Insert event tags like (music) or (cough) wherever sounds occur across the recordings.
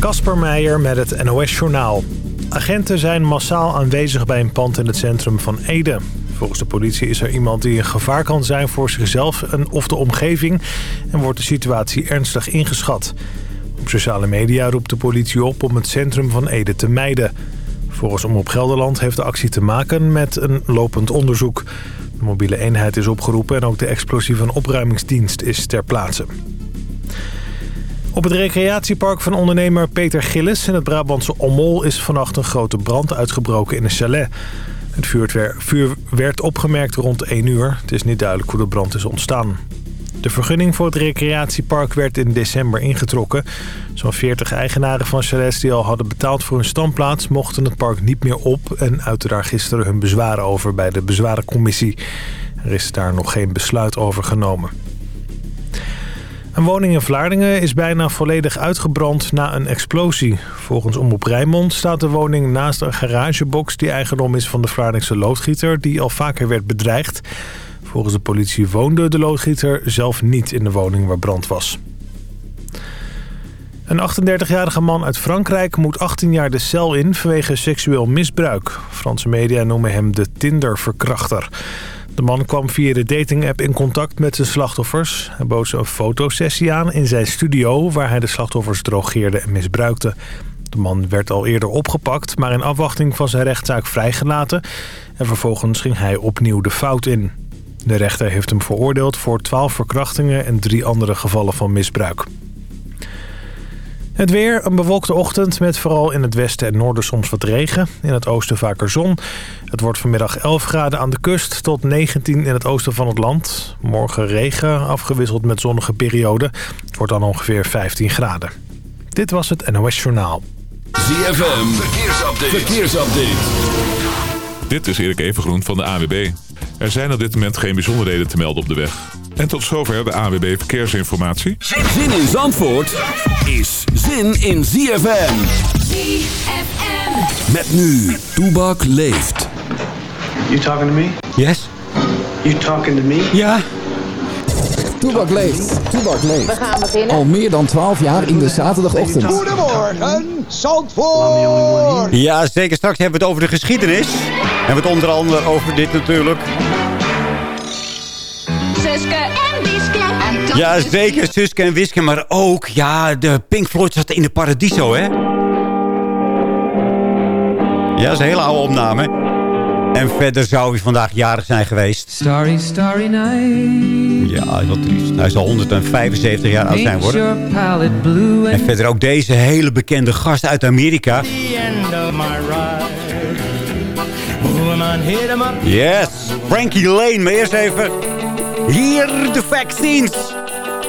Kasper Meijer met het NOS-journaal. Agenten zijn massaal aanwezig bij een pand in het centrum van Ede. Volgens de politie is er iemand die een gevaar kan zijn voor zichzelf en of de omgeving... en wordt de situatie ernstig ingeschat. Op sociale media roept de politie op om het centrum van Ede te mijden. Volgens Omroep Gelderland heeft de actie te maken met een lopend onderzoek. De mobiele eenheid is opgeroepen en ook de explosieve opruimingsdienst is ter plaatse. Op het recreatiepark van ondernemer Peter Gillis in het Brabantse Ommol... is vannacht een grote brand uitgebroken in een chalet. Het vuur werd opgemerkt rond 1 uur. Het is niet duidelijk hoe de brand is ontstaan. De vergunning voor het recreatiepark werd in december ingetrokken. Zo'n 40 eigenaren van chalets die al hadden betaald voor hun standplaats... mochten het park niet meer op en uitten daar gisteren hun bezwaren over bij de bezwarencommissie. Er is daar nog geen besluit over genomen. Een woning in Vlaardingen is bijna volledig uitgebrand na een explosie. Volgens Omroep Rijnmond staat de woning naast een garagebox... die eigendom is van de Vlaardingse loodgieter... die al vaker werd bedreigd. Volgens de politie woonde de loodgieter zelf niet in de woning waar brand was. Een 38-jarige man uit Frankrijk moet 18 jaar de cel in vanwege seksueel misbruik. Franse media noemen hem de Tinder-verkrachter. De man kwam via de datingapp in contact met zijn slachtoffers. Hij bood ze een fotosessie aan in zijn studio... waar hij de slachtoffers drogeerde en misbruikte. De man werd al eerder opgepakt, maar in afwachting van zijn rechtszaak vrijgelaten. En vervolgens ging hij opnieuw de fout in. De rechter heeft hem veroordeeld voor 12 verkrachtingen en drie andere gevallen van misbruik. Het weer, een bewolkte ochtend met vooral in het westen en noorden soms wat regen. In het oosten vaker zon. Het wordt vanmiddag 11 graden aan de kust tot 19 in het oosten van het land. Morgen regen, afgewisseld met zonnige perioden. Het wordt dan ongeveer 15 graden. Dit was het NOS Journaal. ZFM, verkeersupdate. verkeersupdate. Dit is Erik Evengroen van de AWB. Er zijn op dit moment geen bijzonderheden te melden op de weg. En tot zover de AWB Verkeersinformatie. Zin in Zandvoort is zin in ZFM. ZFM. Met nu, Toebak leeft. You talking to me? Yes. You talking to me? Ja. Toebak leeft. Toebak leeft. We gaan beginnen. Al meer dan 12 jaar in de zaterdagochtend. Goedemorgen, Zandvoort! Ja, zeker. Straks hebben we het over de geschiedenis. En we het onder andere over dit natuurlijk. Suske en Wiske. En dat Ja, zeker. Suske en Wiske. Maar ook, ja, de Pink Floyd zat in de Paradiso, hè? Ja, dat is een hele oude opname. En verder zou hij vandaag jarig zijn geweest. Starry, starry night. Ja, wat triest. Hij zal 175 jaar oud zijn worden. En verder ook deze hele bekende gast uit Amerika. Yes, Frankie Lane. Maar eerst even hier de vaccines.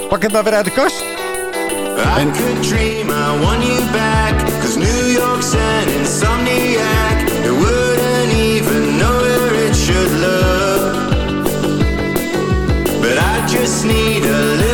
Pak het maar weer uit de kast. I could dream I want you back Cause New York's an insomniac It wouldn't even know where it should look But I just need a little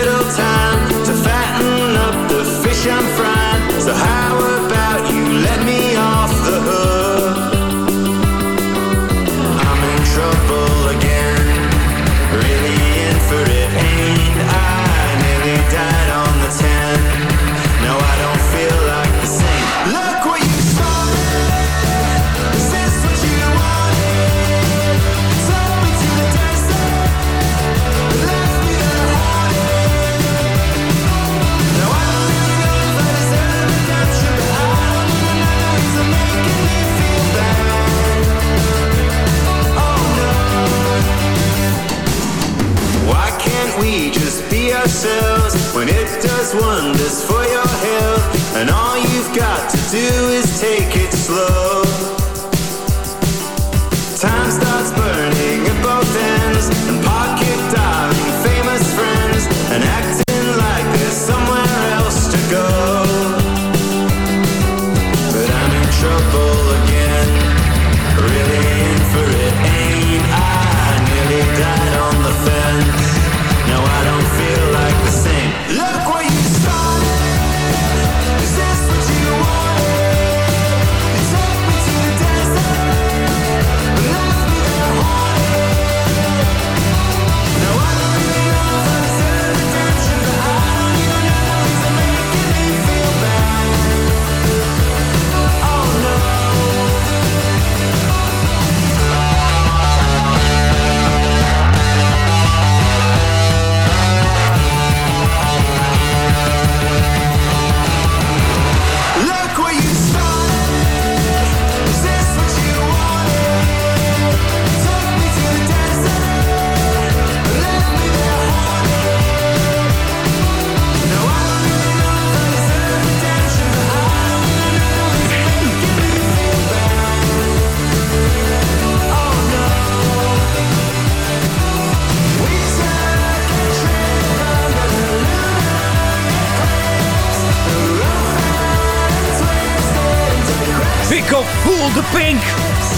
de Pink.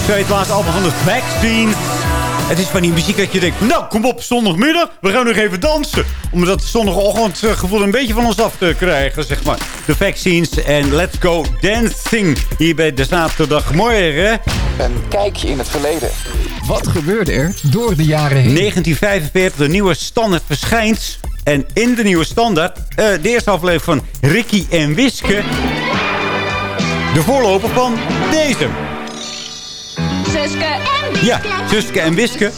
Zo heet het laatste album van de Vaccines. Het is van die muziek dat je denkt... Nou, kom op, zondagmiddag. We gaan nog even dansen. Om dat zondagochtendgevoel een beetje van ons af te krijgen, zeg maar. De Vaccines en Let's Go Dancing. Hier bij de zaterdagmorgen. Een kijkje in het verleden. Wat gebeurde er door de jaren heen? 1945, de nieuwe standaard verschijnt. En in de nieuwe standaard, eh, de eerste aflevering van Ricky en Wiske. De voorloper van deze. Suske en Wiske. Ja, Suske en Wiske.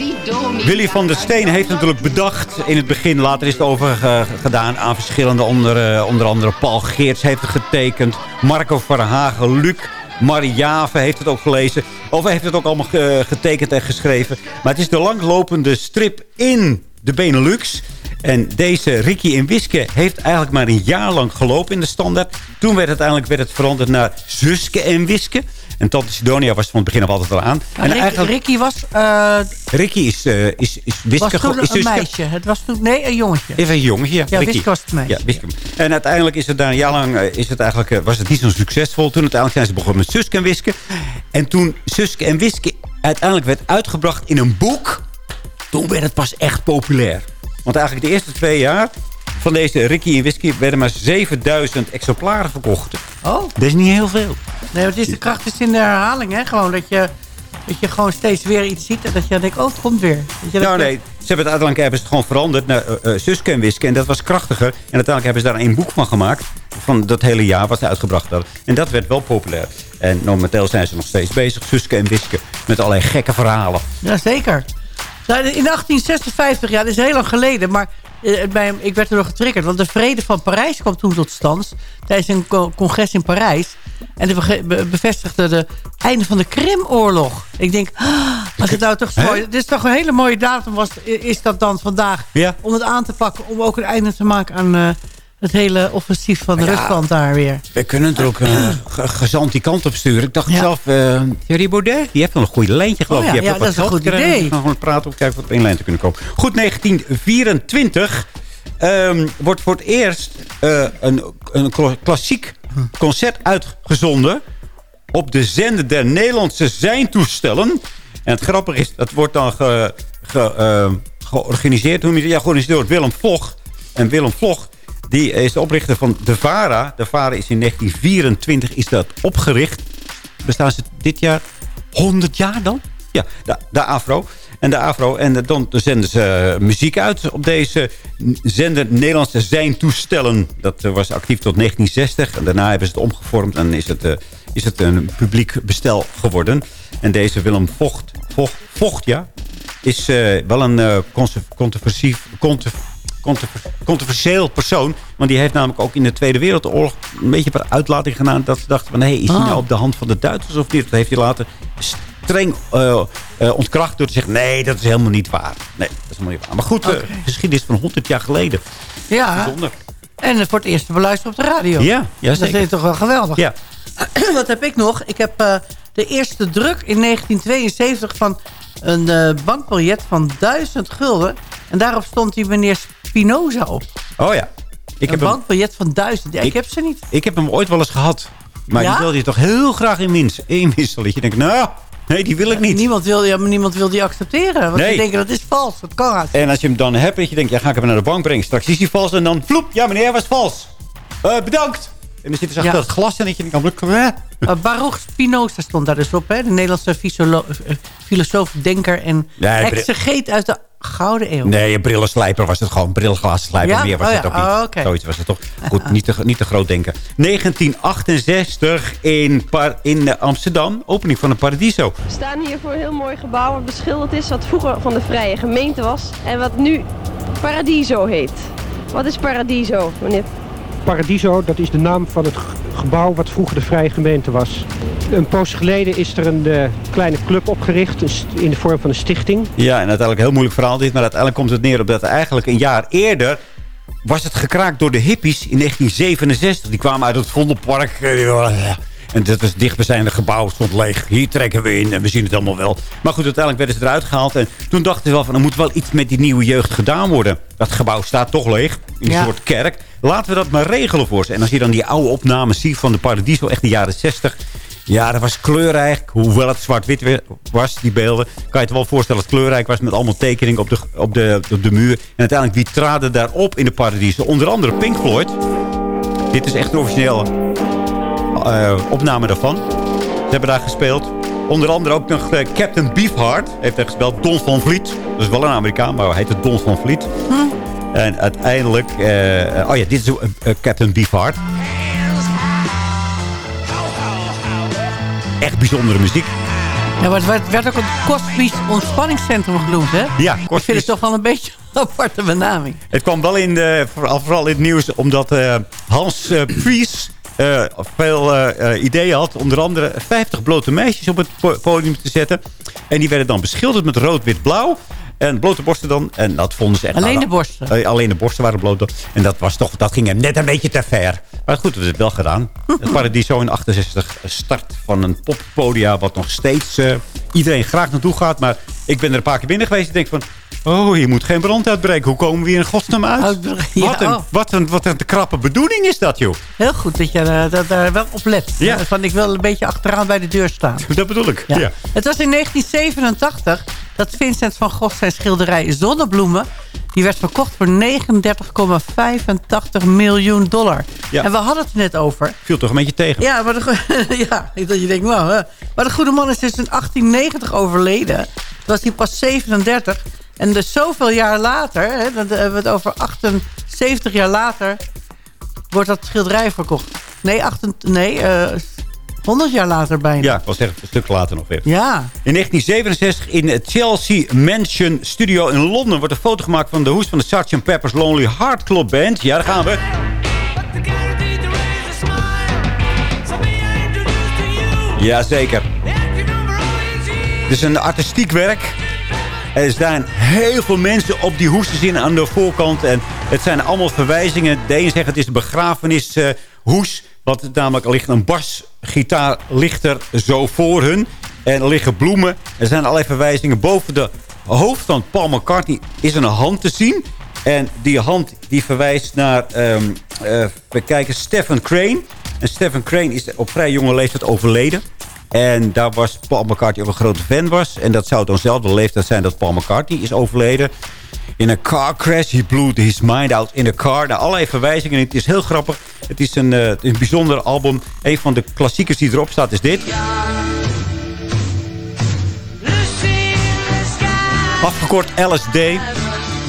Willy van der Steen heeft natuurlijk bedacht in het begin. Later is het overgedaan aan verschillende, onder, eh, onder andere Paul Geerts heeft het getekend. Marco Verhagen, Luc Mariave heeft het ook gelezen. Of heeft het ook allemaal eh, getekend en geschreven. Maar het is de langlopende strip in de Benelux. En deze Ricky en Wiske heeft eigenlijk maar een jaar lang gelopen in de standaard. Toen werd uiteindelijk werd het veranderd naar Suske en Wiske. En Tante Sidonia was van het begin af altijd al aan. En Rick- Ricky was, eh, Ricky is, eh, is, is Wiske. was toen is een meisje. Het was toen, nee, een jongetje. Even een jongetje, ja. Ja, Ricky. Wiske was het meisje. Ja, Wiske. En uiteindelijk is het daar een jaar lang eh, is het eigenlijk, was het niet zo succesvol. Toen uiteindelijk zijn ze begonnen met Suske en Wiske. En toen Suske en Wiske uiteindelijk werd uitgebracht in een boek... toen werd het pas echt populair. Want eigenlijk de eerste twee jaar van deze Ricky en Wiske... werden maar 7000 exemplaren verkocht. Oh. Dat is niet heel veel. Nee, het is de kracht is in de herhaling, hè? Gewoon dat je, dat je gewoon steeds weer iets ziet en dat je denkt, oh, het komt weer. Je, Nou nee, ze hebben het uiteindelijk hebben ze het gewoon veranderd naar eh, Suske en Wiske. En dat was krachtiger. En uiteindelijk hebben ze daar een boek van gemaakt. Van dat hele jaar wat ze uitgebracht hadden. En dat werd wel populair. En momenteel zijn ze nog steeds bezig, Suske en Wiske. Met allerlei gekke verhalen. Jazeker. In 1856, ja, dat is heel lang geleden. Maar bij, ik werd er nog getriggerd. Want de vrede van Parijs kwam toen tot stand. Tijdens een co- congres in Parijs. En die be- bevestigde de einde van de Krimoorlog. Ik denk, ah, als het nou toch zo... Dit is toch een hele mooie datum was, is dat dan vandaag. Ja. Om het aan te pakken. Om ook een einde te maken aan eh, het hele offensief van Rusland daar weer. We kunnen er ook een ge- gezant die kant op sturen. Ik dacht Ja. zelf, eh Thierry Baudet, die heeft wel een goede lijntje geloof ik. Oh ja, heeft ja, wat dat is een goed idee. We gaan gewoon praten om te kijken of we op één lijn te kunnen komen. Goed, 1924 ehm, wordt voor het eerst eh, een, een kla- klassiek concert uitgezonden... op de zender der Nederlandse zijntoestellen. En het grappige is, dat wordt dan ge, ge, eh, georganiseerd, hoe je? Ja, georganiseerd door Willem Vlog. En Willem Vlog, die is de oprichter van de VARA. De VARA is in 1924 is dat opgericht. Bestaan ze dit jaar 100 jaar dan? Ja, de, AFRO. En de AFRO. En dan zenden ze eh, muziek uit op deze zender Nederlandse Zijntoestellen. Dat eh, was actief tot 1960. En daarna hebben ze het omgevormd. En is het, eh, is het een publiek bestel geworden. En deze Willem Vocht, Vocht, Vocht ja, is wel een eh, conser- controversief... contro- controver- controversieel persoon. Want die heeft namelijk ook in de Tweede Wereldoorlog... een beetje wat uitlating gedaan. Dat ze dachten van... hé, is hij Ah. nou op de hand van de Duitsers of niet? Dat heeft hij later streng eh, ontkracht door te zeggen... nee, dat is helemaal niet waar. Nee, dat is helemaal niet waar. Maar goed, eh, geschiedenis van 100 jaar geleden. Ja, Bijzonder. en het voor het eerst te beluisteren op de radio. Ja, ja Dat is toch wel geweldig. Ja. (clears throat) Wat heb ik nog? Ik heb de eerste druk in 1972 van een bankbiljet van 1000 gulden. En daarop stond die meneer Spinoza op. Oh ja. Ik een heb, bankbiljet van 1000. Ja, ik, Ik- heb ze niet. ik heb hem ooit wel eens gehad. Maar Ja? die wilde je toch heel graag inwisselen. Dat je denkt, nou, nee, die wil ik niet. Niemand wil, ja, maar niemand wil die accepteren. Want Nee. ze denken dat is vals. Dat kan haast. En als je hem dan hebt, dat je denkt, ja, ga ik hem naar de bank brengen. Straks is hij vals en dan, vloep, ja meneer, hij was vals. Eh, bedankt. En dan zitten ze achter Ja. het glas en dat je denkt, eh, Uh, Baruch Spinoza stond daar dus op. Hè? De Nederlandse eh, filosoof, denker en Ja, hij- exegeet uit de Gouden Eeuw. Nee, een brillenslijper was het gewoon. Brilglasslijper, Ja? meer was Oh het ja, ook niet. oh. Zoiets was het toch. Goed, niet te, niet te groot denken. 1968 in, Par- in eh, Amsterdam. Opening van een Paradiso. We staan hier voor een heel mooi gebouw wat beschilderd is... wat vroeger van de Vrije Gemeente was... en wat nu Paradiso heet. Wat is Paradiso, meneer? Paradiso, dat is de naam van het gebouw wat vroeger de Vrije Gemeente was. Een poos geleden is er een eh, kleine club opgericht in de vorm van een stichting. Ja, en uiteindelijk een heel moeilijk verhaal dit. Maar uiteindelijk komt het neer op dat eigenlijk een jaar eerder... was het gekraakt door de hippies in 1967. Die kwamen uit het Vondelpark. eh, En dat was het dichtbijzijnde gebouw, stond leeg. Hier trekken we in en we zien het allemaal wel. Maar goed, uiteindelijk werden ze eruit gehaald. En toen dachten ze wel van, er moet wel iets met die nieuwe jeugd gedaan worden. Dat gebouw staat toch leeg, in een Ja. soort kerk. Laten we dat maar regelen voor ze. En als je dan die oude opnames ziet van de Paradiso, echt de jaren 60... Ja, dat was kleurrijk. Hoewel het zwart-wit was, die beelden. Kan je het wel voorstellen dat het kleurrijk was... met allemaal tekeningen op de, op de, op de muur. En uiteindelijk, wie traden daarop in de paradiezen? Onder andere Pink Floyd. Dit is echt een originele eh, opname daarvan. Ze hebben daar gespeeld. Onder andere ook nog eh, Captain Beefheart heeft daar gespeeld. Don van Vliet. Dat is wel een Amerikaan, maar hij heet het Don van Vliet. En uiteindelijk... eh, oh ja, dit is eh, Captain Beefheart. Echt bijzondere muziek. Ja, maar het werd, ook het Kosmisch Ontspanningscentrum genoemd, hè? Ja, Ik vind het toch wel een beetje (laughs) een aparte benaming. Het kwam wel in de, vooral, vooral in het nieuws omdat eh, Hans eh Pries eh, veel eh, eh, ideeën had. Onder andere 50 blote meisjes op het po- podium te zetten. En die werden dan beschilderd met rood, wit, blauw. En blote borsten dan. En dat vonden ze echt... Alleen de borsten. eh, alleen de borsten waren bloot. En dat, was toch, dat ging hem net een beetje te ver. Maar goed, we hebben het wel gedaan. (laughs) Het Paradiso in 68 start van een poppodia... wat nog steeds eh, iedereen graag naartoe gaat. Maar ik ben er een paar keer binnen geweest. En denk van... Oh, je moet geen brand uitbreken. Hoe komen we hier in godsnaam uit? Ja, wat, een, oh. wat, een, wat een te krappe bedoeling is dat, joh. Heel goed dat je eh, dat daar wel op let. Ja. Van, ik wil een beetje achteraan bij de deur staan. (laughs) Dat bedoel ik. Ja. Ja. Het was in 1987 dat Vincent van Gogh zijn schilderij Zonnebloemen... die werd verkocht voor 39,85 miljoen dollar. Ja. En we hadden het net over. Viel toch een beetje tegen. Ja, maar de, (laughs) ja, dat je denkt, nou, hè. maar de goede man is dus in 1890 overleden. Toen was hij pas 37. En dus zoveel jaar later, hè, dan hebben we het over 78 jaar later... wordt dat schilderij verkocht. Nee, 8, nee eh 100 jaar later bijna. Ja, ik was echt een stuk later nog weer. Ja. In 1967 in het Chelsea Mansion Studio in Londen... wordt een foto gemaakt van de hoes van de Sgt. Pepper's Lonely Heart Club Band. Ja, daar gaan we. Jazeker. Het is een artistiek werk. Er zijn heel veel mensen op die hoes te zien aan de voorkant. En het zijn allemaal verwijzingen. De ene zegt het is een begrafenishoes. wat namelijk ligt een basgitaar ligt er zo voor hun. En er liggen bloemen. Er zijn allerlei verwijzingen. Boven de hoofd van Paul McCartney is een hand te zien. En die hand die verwijst naar, ehm, eh, we kijken, Stephen Crane. En Stephen Crane is op vrij jonge leeftijd overleden. En daar was Paul McCartney ook een grote fan was. En dat zou dan dezelfde leeftijd zijn dat Paul McCartney is overleden. In een car crash. He blew his mind out in a car. Nou, allerlei verwijzingen. Het is heel grappig. Het is een, eh, een bijzonder album. Een van de klassiekers die erop staat is dit. Afgekort LSD.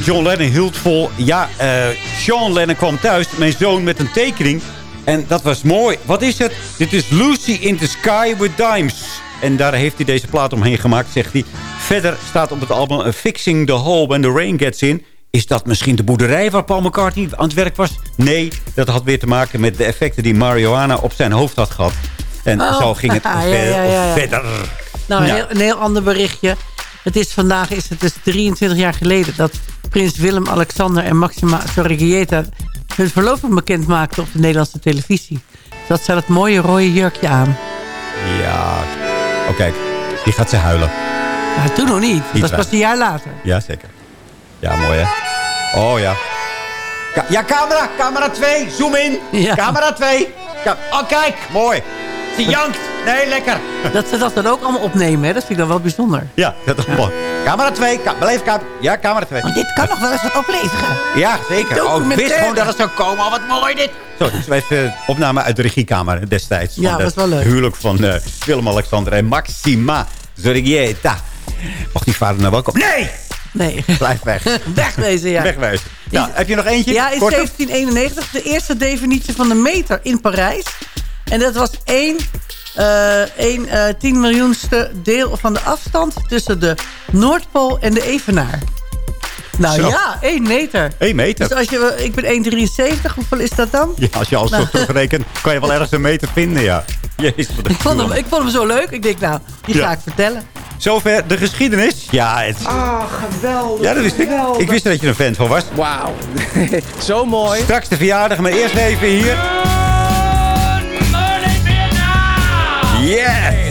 John Lennon hield vol. Ja, eh Sean Lennon kwam thuis. Mijn zoon met een tekening. En dat was mooi. Wat is het? Dit is Lucy in the Sky with Dimes. En daar heeft hij deze plaat omheen gemaakt, zegt hij. Verder staat op het album Fixing the Hole When the Rain Gets In. Is dat misschien de boerderij waar Paul McCartney aan het werk was? Nee, dat had weer te maken met de effecten die marihuana op zijn hoofd had gehad. En Oh. zo ging het (laughs) Ja, veel ja, ja, ja. verder. Nou, een, heel, een heel ander berichtje. Het is vandaag is het dus 23 jaar geleden dat prins Willem-Alexander en Maxima Sorreghieta hun verloving bekend maakten op de Nederlandse televisie. Dat ze dat mooie rode jurkje aan. Ja, oh kijk, die gaat ze huilen. Nou, toen nog niet. Dat was pas een jaar later. Ja, zeker. Ja, mooi hè. Oh ja. Ka- ja, camera, camera 2, zoom in. Ja. Camera 2. Ka- oh, kijk, mooi. Ze jankt. Nee, lekker. Dat ze dat dan ook allemaal opnemen, hè? dat vind ik dan wel bijzonder. Ja, dat is mooi. Camera 2, ka. Ja, camera 2. Want dit kan nog wel eens wat opleveren. Ja, zeker. Oh, ik wist gewoon dat het zou komen. Oh, wat mooi dit. Zo, dus wij even opname uit de regiekamer destijds. Ja, van dat is wel leuk. Het huwelijk van eh, Willem-Alexander en Maxima Zorrieta. Mocht die vader nou wel komen? Nee! Nee. Blijf weg. (laughs) Wegwezen, ja. Wegwijzen. Ja, heb je nog eentje? Ja, in Korte? 1791 de eerste definitie van de meter in Parijs. En dat was 1, eh 1 eh 10 miljoenste deel van de afstand tussen de Noordpool en de Evenaar. Nou Zo. ja, 1 meter. 1 meter. Dus als je, ik ben 1,73, hoeveel is dat dan? Ja, als je alles Nou. zo terugrekent, kan je wel ergens een meter vinden, ja. Jezus, wat Ik vond, hem, ik vond hem zo leuk. Ik denk, nou, die Ja. ga ik vertellen. Zover de geschiedenis. Ja, het... Ah, geweldig. ja dat wist ik. geweldig. Ik wist dat je er een fan van was. Wauw. (laughs) Zo mooi. Straks de verjaardag, maar eerst even hier. Yes!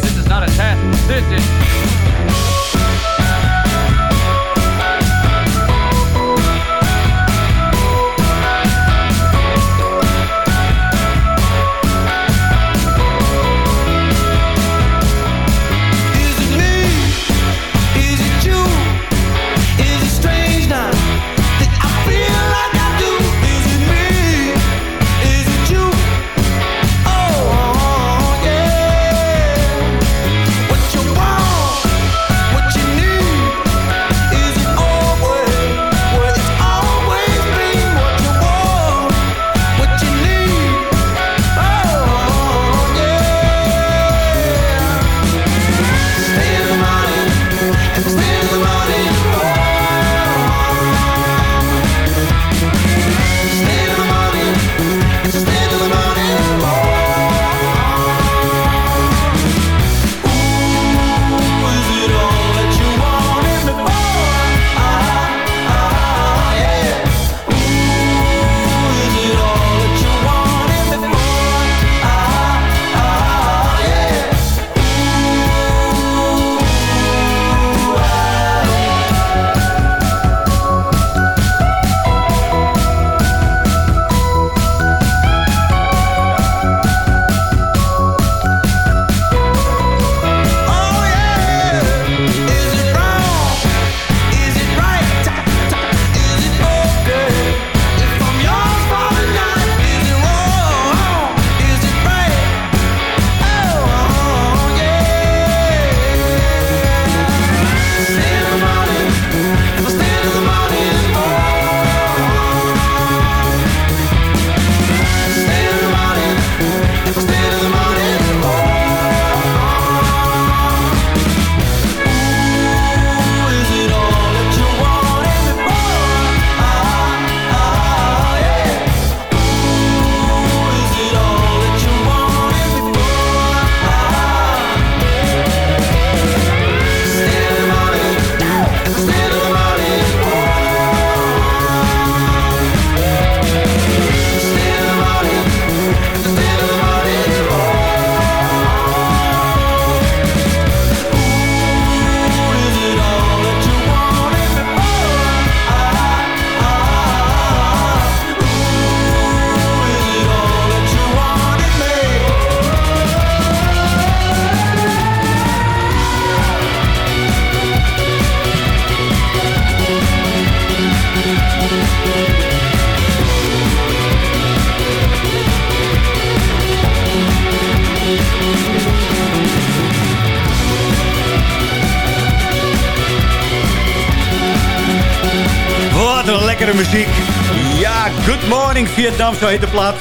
Vietnam, zo heet de plaat.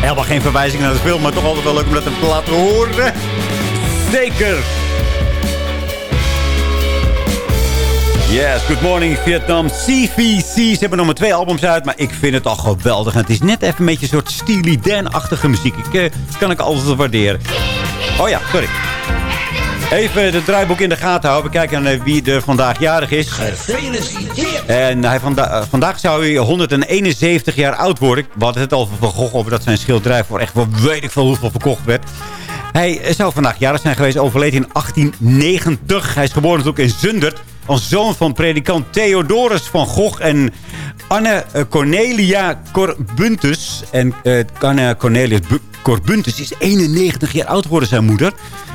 Helemaal geen verwijzing naar de film, maar toch altijd wel leuk om dat te horen. Zeker. Yes, Good Morning Vietnam, CVC. Ze hebben nog maar twee albums uit, maar ik vind het al geweldig. Het is net even een beetje een soort Steely Dan-achtige muziek. Ik, eh, kan ik altijd waarderen. Oh ja, sorry. Even het draaiboek in de gaten houden. We kijken naar wie er vandaag jarig is. En hij vanda eh, vandaag zou hij 171 jaar oud worden. We hadden het al van Gogh over dat zijn schilderij voor echt wel weet ik veel hoeveel verkocht werd. Hij zou vandaag jarig zijn geweest, overleed in 1890. Hij is geboren natuurlijk in Zundert. Als zoon van predikant Theodorus van Gogh en Anne eh, Cornelia Corbuntus. En uh, Anne Cornelius Bu Corbuntus is 91 jaar oud geworden, zijn moeder.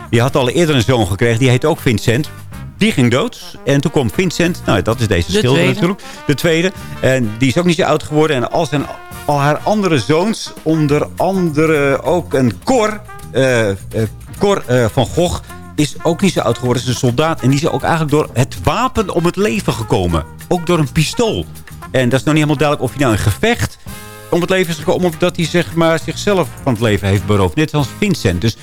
Die had al eerder een zoon gekregen, die heet ook Vincent. Die ging dood. En toen kwam Vincent. Nou, dat is deze De schilder tweede. natuurlijk. De tweede. En die is ook niet zo oud geworden. En al, zijn, al haar andere zoons, onder andere ook een Cor, eh, eh, Cor eh, van Gogh, is ook niet zo oud geworden. Is een soldaat. En die is ook eigenlijk door het wapen om het leven gekomen. Ook door een pistool. En dat is nog niet helemaal duidelijk of hij nou een gevecht om het leven is gekomen... of dat hij zeg maar, zichzelf van het leven heeft beroofd. Net als Vincent. Dus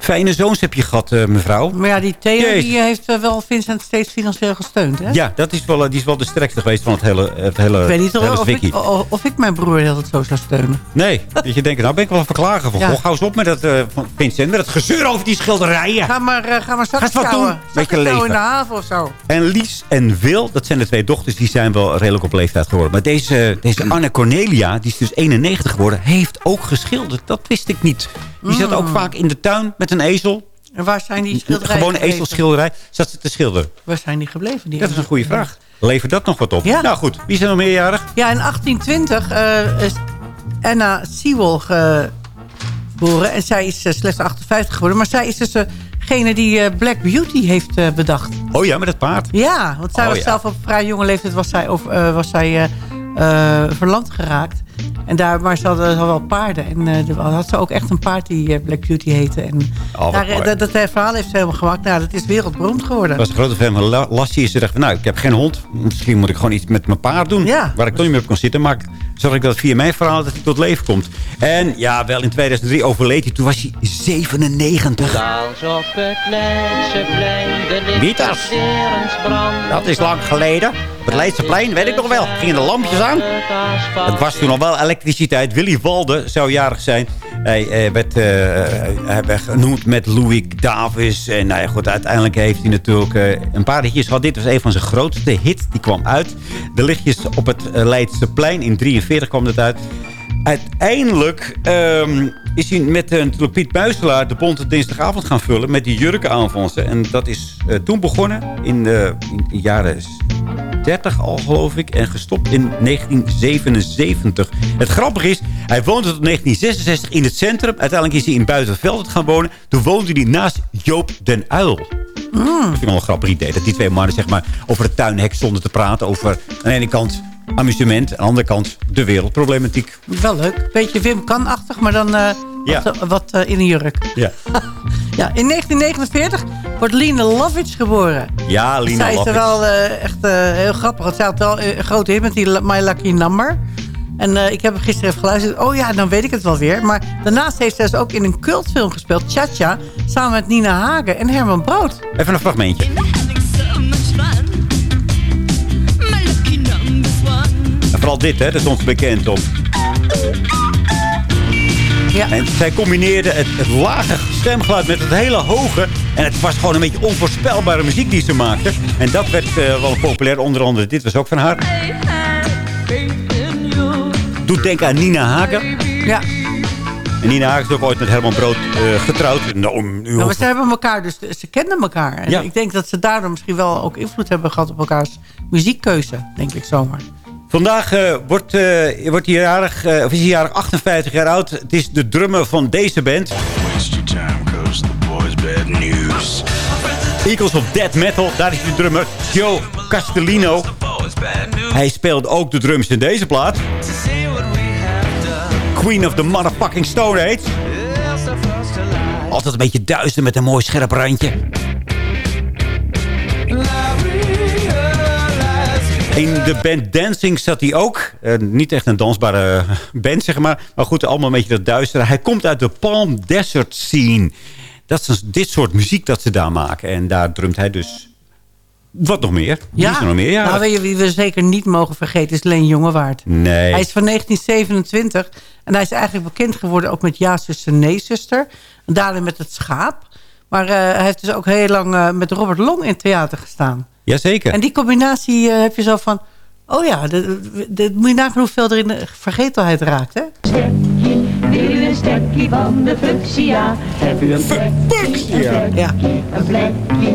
fijne zoons heb je gehad, eh, mevrouw. Maar ja, die Theo die heeft eh, wel Vincent steeds financieel gesteund, hè? Ja, dat is wel, eh, die is wel de sterkste geweest van het hele, het hele, Ik weet niet of ik, of, of ik mijn broer heel het zo zou steunen. Nee, dat je denkt, nou ben ik wel een verklager van. Ja. Goh, hou eens op met dat, Vincent, met dat gezeur over die schilderijen. Ga maar, eh, ga maar Ga zakken wat doen sjouwen. met je Zakken sjouwen leven. in de haven of zo. En Lies en Wil, dat zijn de twee dochters, die zijn wel redelijk op leeftijd geworden. Maar deze, deze Anne Cornelia, die is dus 91 geworden, heeft ook geschilderd. Dat wist ik niet. Die zat ook vaak in de tuin met een ezel. En waar zijn die Een schilderijen gewone gebleven? ezelschilderij. Zat ze te schilderen. Waar zijn die gebleven? Die Dat is een goede vraag. Levert dat nog wat op? Ja. Nou goed, wie zijn nog meerjarig? Ja, in 1820 eh, is Anna Sewell geboren. En zij is eh, slechts 58 geworden. Maar zij is dus degene die eh, Black Beauty heeft eh, bedacht. Oh ja, met het paard. Ja, want zij Oh, was ja. zelf op vrij jonge leeftijd was zij, eh, was zij eh, eh, verlamd geraakt. En daar, maar ze hadden al wel paarden. En eh, er had ze ook echt een paard die eh, Black Beauty heette. En Oh, daar, dat, dat eh, verhaal heeft ze helemaal gemaakt. Nou, dat is wereldberoemd geworden. Ik was een grote fan van La- Lassie. Ze dacht nou, ik heb geen hond. Misschien moet ik gewoon iets met mijn paard doen. Ja. Waar ik toch niet meer op kan zitten. Maar zorg ik dat via mijn verhaal dat hij tot leven komt. En ja, wel in 2003 overleed hij. Toen was hij 97. Als op het de. Dat is lang geleden. Het Leidseplein, weet ik nog wel. Gingen de lampjes aan. Het was toen al wel elektriciteit. Willy Walde zou jarig zijn. Hij eh, werd, eh, hij werd genoemd met Louis Davis. En nou ja, goed, uiteindelijk heeft hij natuurlijk eh, een paar hitjes gehad. Dit was een van zijn grootste hits. Die kwam uit. De lichtjes op het Leidseplein. In 43 kwam dat uit. Uiteindelijk ehm, is hij met natuurlijk Piet Muiselaar de Bonte Dinsdagavond gaan vullen. Met die jurken aan van ze. En dat is eh, toen begonnen in de, in de jaren 30 al, geloof ik. En gestopt in 1977. Het grappige is, hij woonde tot 1966 in het centrum. Uiteindelijk is hij in Buitenveld gaan wonen. Toen woonde hij naast Joop den Uil. Dat vind ik wel een grappig idee. Dat die twee mannen zeg maar, over het tuinhek stonden te praten. Over aan de ene kant amusement. Aan de andere kant de wereldproblematiek. Wel leuk. Beetje Wim Kan-achtig, maar dan eh, Ja. wat, eh, wat eh, in een jurk. Ja, (laughs) Ja, in 1949 wordt Lina Lovitch geboren. ja Lina zij is er Lovitch. wel echt heel grappig. Want zij had wel een grote hit met die My Lucky Number. En ik heb hem gisteren even geluisterd. Oh ja, dan weet ik het wel weer. Maar daarnaast heeft zij dus ook in een cultfilm gespeeld. Cha-Cha. Samen met Nina Hagen en Herman Brood. Even een fragmentje. Vooral dit, hè, dat is ons bekend op. Ja. En zij combineerde het, het lage stemgeluid met het hele hoge. En het was gewoon een beetje onvoorspelbare muziek die ze maakte. En dat werd eh, wel populair. Onder andere, dit was ook van haar. Doet denken aan Nina Hagen. Ja. En Nina Hagen is ook ooit met Herman Brood eh, getrouwd. Nou, nu Nou, maar ze hebben elkaar dus, ze kenden elkaar. En Ja. ik denk dat ze daardoor misschien wel ook invloed hebben gehad op elkaars muziekkeuze. Denk ik zomaar. Vandaag eh, wordt, eh, wordt hij jarig, eh, of is hij jarig 58 jaar oud. Het is de drummer van deze band. Eagles of Death Metal, daar is de drummer Joe Castellino. Hij speelt ook de drums in deze plaat. Queen of the motherfucking Stone Age. Altijd een beetje duister met een mooi scherp randje. In de band Dancing zat hij ook. Eh, niet echt een dansbare band, zeg maar. Maar goed, allemaal een beetje dat duistere. Hij komt uit de Palm Desert scene. Dat is dit soort muziek dat ze daar maken. En daar drumt hij dus wat nog meer. Wie is er nog meer? Ja. Nou, weet je wie we zeker niet mogen vergeten is Leen Jongewaard. Nee. Hij is van 1927 en hij is eigenlijk bekend geworden ook met Ja, zuster, nee, zuster. En daarna met het schaap. Maar eh, hij heeft dus ook heel lang eh, met Robert Long in theater gestaan. Jazeker. En die combinatie eh, heb je zo van... Oh ja, de, de, moet je nagaan hoeveel er in de vergetelheid raakt, hè? Wil u een stekkie van de fuchsia? Heb u een Fuchsia? Ja.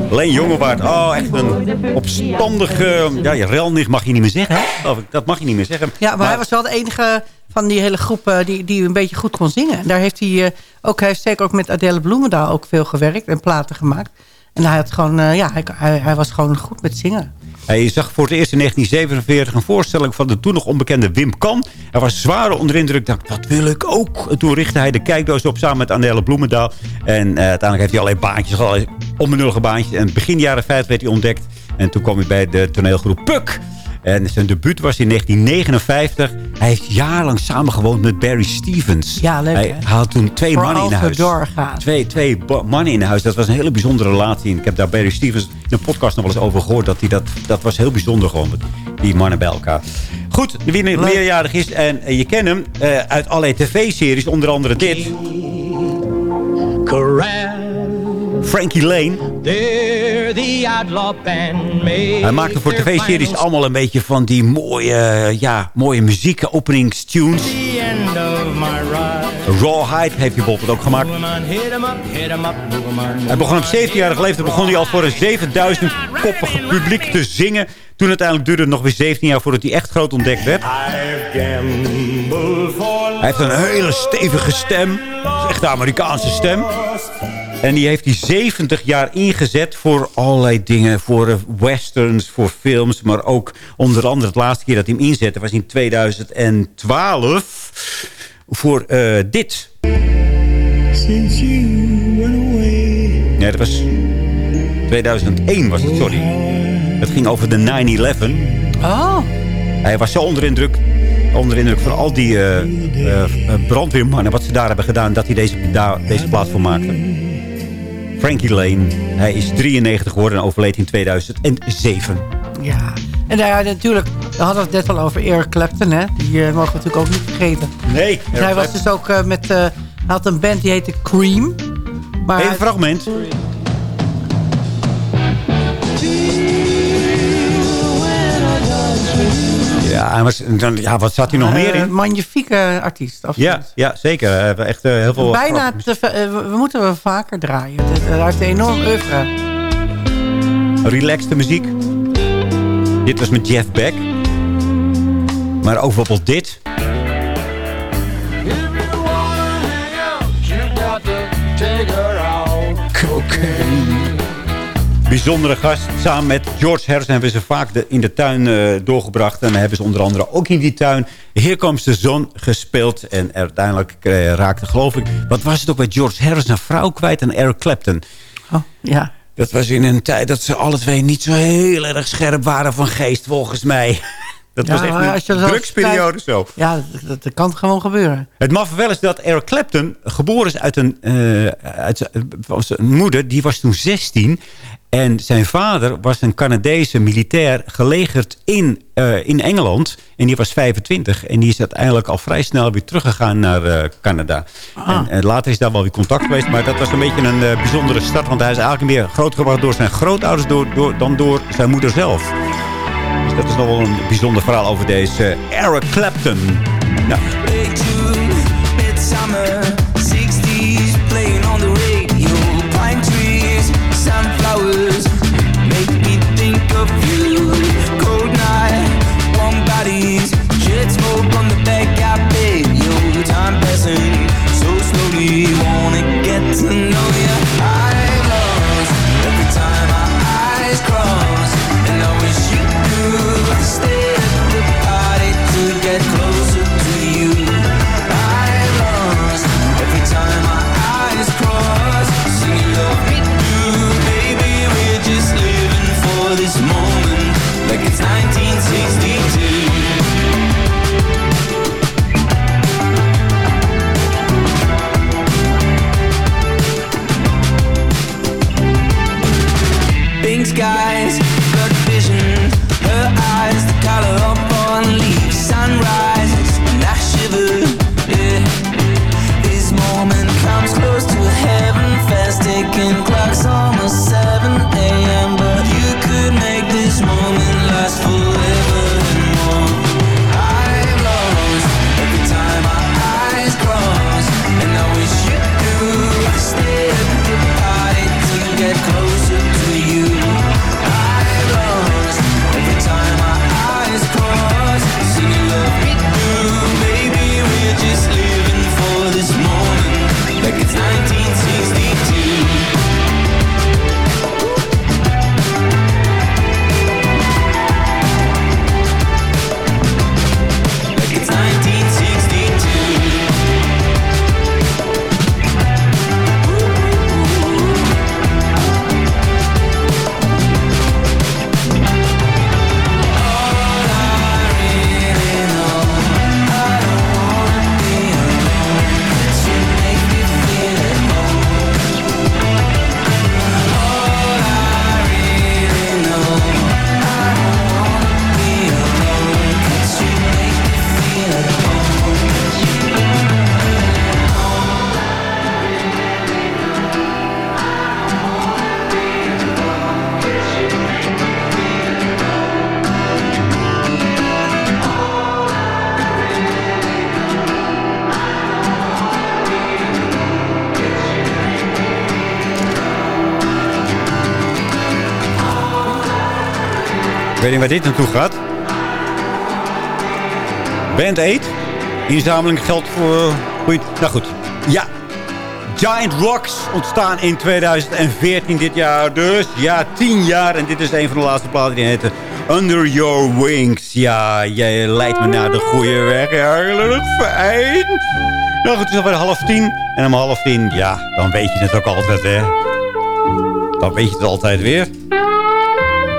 Leen Jongewaard. Oh, echt een opstandige... Ja, je relnig mag je niet meer zeggen. hè? Of, Dat mag je niet meer zeggen. Ja, maar, hij was wel de enige van die hele groep eh, die, die een beetje goed kon zingen. En daar heeft hij eh, ook, hij heeft zeker ook met Adele Bloemendaal ook veel gewerkt en platen gemaakt. En hij, had gewoon, eh, ja, hij, hij, was gewoon goed met zingen. Hij zag voor het eerst in 1947 een voorstelling van de toen nog onbekende Wim Kan. Hij was zwaar onder indruk. dacht, dat wil ik ook. En toen richtte hij de kijkdoos op samen met Annelle Bloemendaal. En eh, uiteindelijk heeft hij allerlei baantjes, allerlei onbenullige baantjes. En begin jaren 50 werd hij ontdekt. En toen kwam hij bij de toneelgroep Puk. En zijn debuut was in 1959. Hij heeft jarenlang samengewoond met Barry Stevens. Ja, leuk, Hij hè? had toen twee mannen in huis. doorgaan. Twee, twee mannen in huis. Dat was een hele bijzondere relatie. En ik heb daar Barry Stevens in een podcast nog wel eens over gehoord. Dat, hij dat, dat was heel bijzonder gewoon. met Die mannen bij elkaar. Goed, wie nu meerjarig is. En eh, je kent hem eh, uit allerlei tv-series. Onder andere dit. Frankie Lane. Hij maakte voor tv-series allemaal een beetje van die mooie, ja, mooie muziek, openingstunes. Rawhide heeft hij bijvoorbeeld ook gemaakt. Hij begon op 17-jarige leeftijd begon hij al voor een 7000-koppige publiek te zingen. Toen uiteindelijk duurde het nog weer 17 jaar voordat hij echt groot ontdekt werd. Hij heeft een hele stevige stem. Dat is echt de Amerikaanse stem. En die heeft hij 70 jaar ingezet voor allerlei dingen. Voor eh, westerns, voor films. Maar ook onder andere het laatste keer dat hij hem inzette was in 2012. Voor eh, dit. Nee, dat was 2001 was het, sorry. Het ging over de 9-11. Oh. Hij was zo onder indruk, onder indruk van al die eh, eh, brandweermannen... wat ze daar hebben gedaan, dat hij deze, daar, deze plaat voor maakte. Frankie Lane. Hij is 93 geworden en overleed in 2007. Ja. En daar, ja, natuurlijk, we hadden het net al over Eric Clapton, hè? Die eh, mogen we natuurlijk ook niet vergeten. Nee. Hij was dus ook eh, met... eh, hij had een band die heette Cream. Maar een Ja, hij was, dan, ja, wat zat hij nog meer Eh, in? magnifieke artiest. Absoluut. Ja, ja, zeker. Heeft echt eh, heel veel... Bijna te, eh, we we moeten hem vaker draaien. Het- Hij heeft een enorm oeuvre. relaxte muziek. Dit was met Jeff Beck. Maar ook bijvoorbeeld dit. Bijzondere gast. Samen met George Harrison hebben ze vaak de, in de tuin eh, doorgebracht. En hebben ze onder andere ook in die tuin Here Comes the Zon gespeeld. En uiteindelijk eh, raakte, geloof ik... Wat was het ook bij George Harrison? Een vrouw kwijt en Eric Clapton. Oh, ja. Dat was in een tijd dat ze alle twee niet zo heel erg scherp waren van geest, volgens mij. Dat Ja, was echt een drugsperiode kijkt- zo. Ja, dat, kan gewoon gebeuren. Het maffe wel is dat Eric Clapton geboren is uit een, eh, uit van zijn moeder. Die was toen 16. En zijn vader was een Canadese militair gelegerd in, eh, in Engeland. En die was 25. En die is uiteindelijk al vrij snel weer teruggegaan naar eh, Canada. En, eh, later is daar wel weer contact geweest. Maar dat was een beetje een bijzondere start. Want hij is eigenlijk meer grootgebracht door zijn grootouders door, door, dan door zijn moeder zelf. Dus dat is nog wel een bijzonder verhaal over deze Eric Clapton. Weet niet waar dit naartoe gaat. Band 8. Inzameling geldt voor... Goeie, nou goed. Ja. Giant Rocks ontstaan in 2014 dit jaar. Dus ja, 10 jaar. En dit is een van de laatste platen die heette Under Your Wings. Ja, jij leidt me naar de goede weg. Heel fijn. Nou goed, het is alweer half tien. En om half tien, ja, dan weet je het ook altijd, hè. Dan weet je het altijd weer.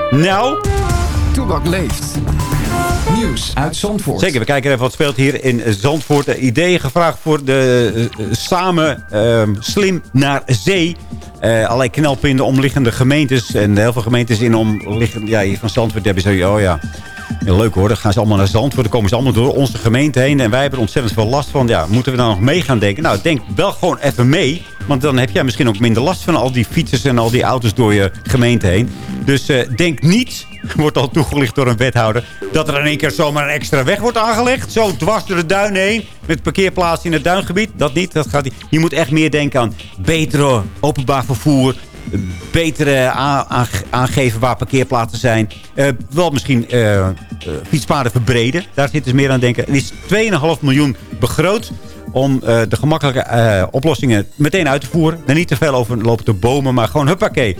Nou... Toebak leeft. Nieuws uit Zandvoort. Zeker, we kijken even wat speelt hier in Zandvoort. Uh, ideeën gevraagd voor de uh, samen uh, slim naar zee. Uh, allerlei knelpunten omliggende gemeentes. En heel veel gemeentes in omliggende... Ja, hier van Zandvoort hebben ze... Oh ja, ja, leuk hoor. Dan gaan ze allemaal naar Zandvoort. Dan komen ze allemaal door onze gemeente heen. En wij hebben ontzettend veel last van. Ja, moeten we dan nog mee gaan denken? Nou, denk wel gewoon even mee. Want dan heb jij misschien ook minder last van al die fietsers en al die auto's door je gemeente heen. Dus uh, denk niet, (laughs) wordt al toegelicht door een wethouder... dat er in één keer zomaar een extra weg wordt aangelegd. Zo dwars door de duinen heen. Met parkeerplaatsen in het duingebied. Dat niet. Dat gaat niet. Je moet echt meer denken aan betere openbaar vervoer betere aangeven waar parkeerplaatsen zijn. Uh, wel misschien uh, fietspaden verbreden. Daar zitten ze meer aan denken. Er is 2,5 miljoen begroot om de gemakkelijke oplossingen meteen uit te voeren. Er niet te veel over lopen te bomen, maar gewoon huppakee.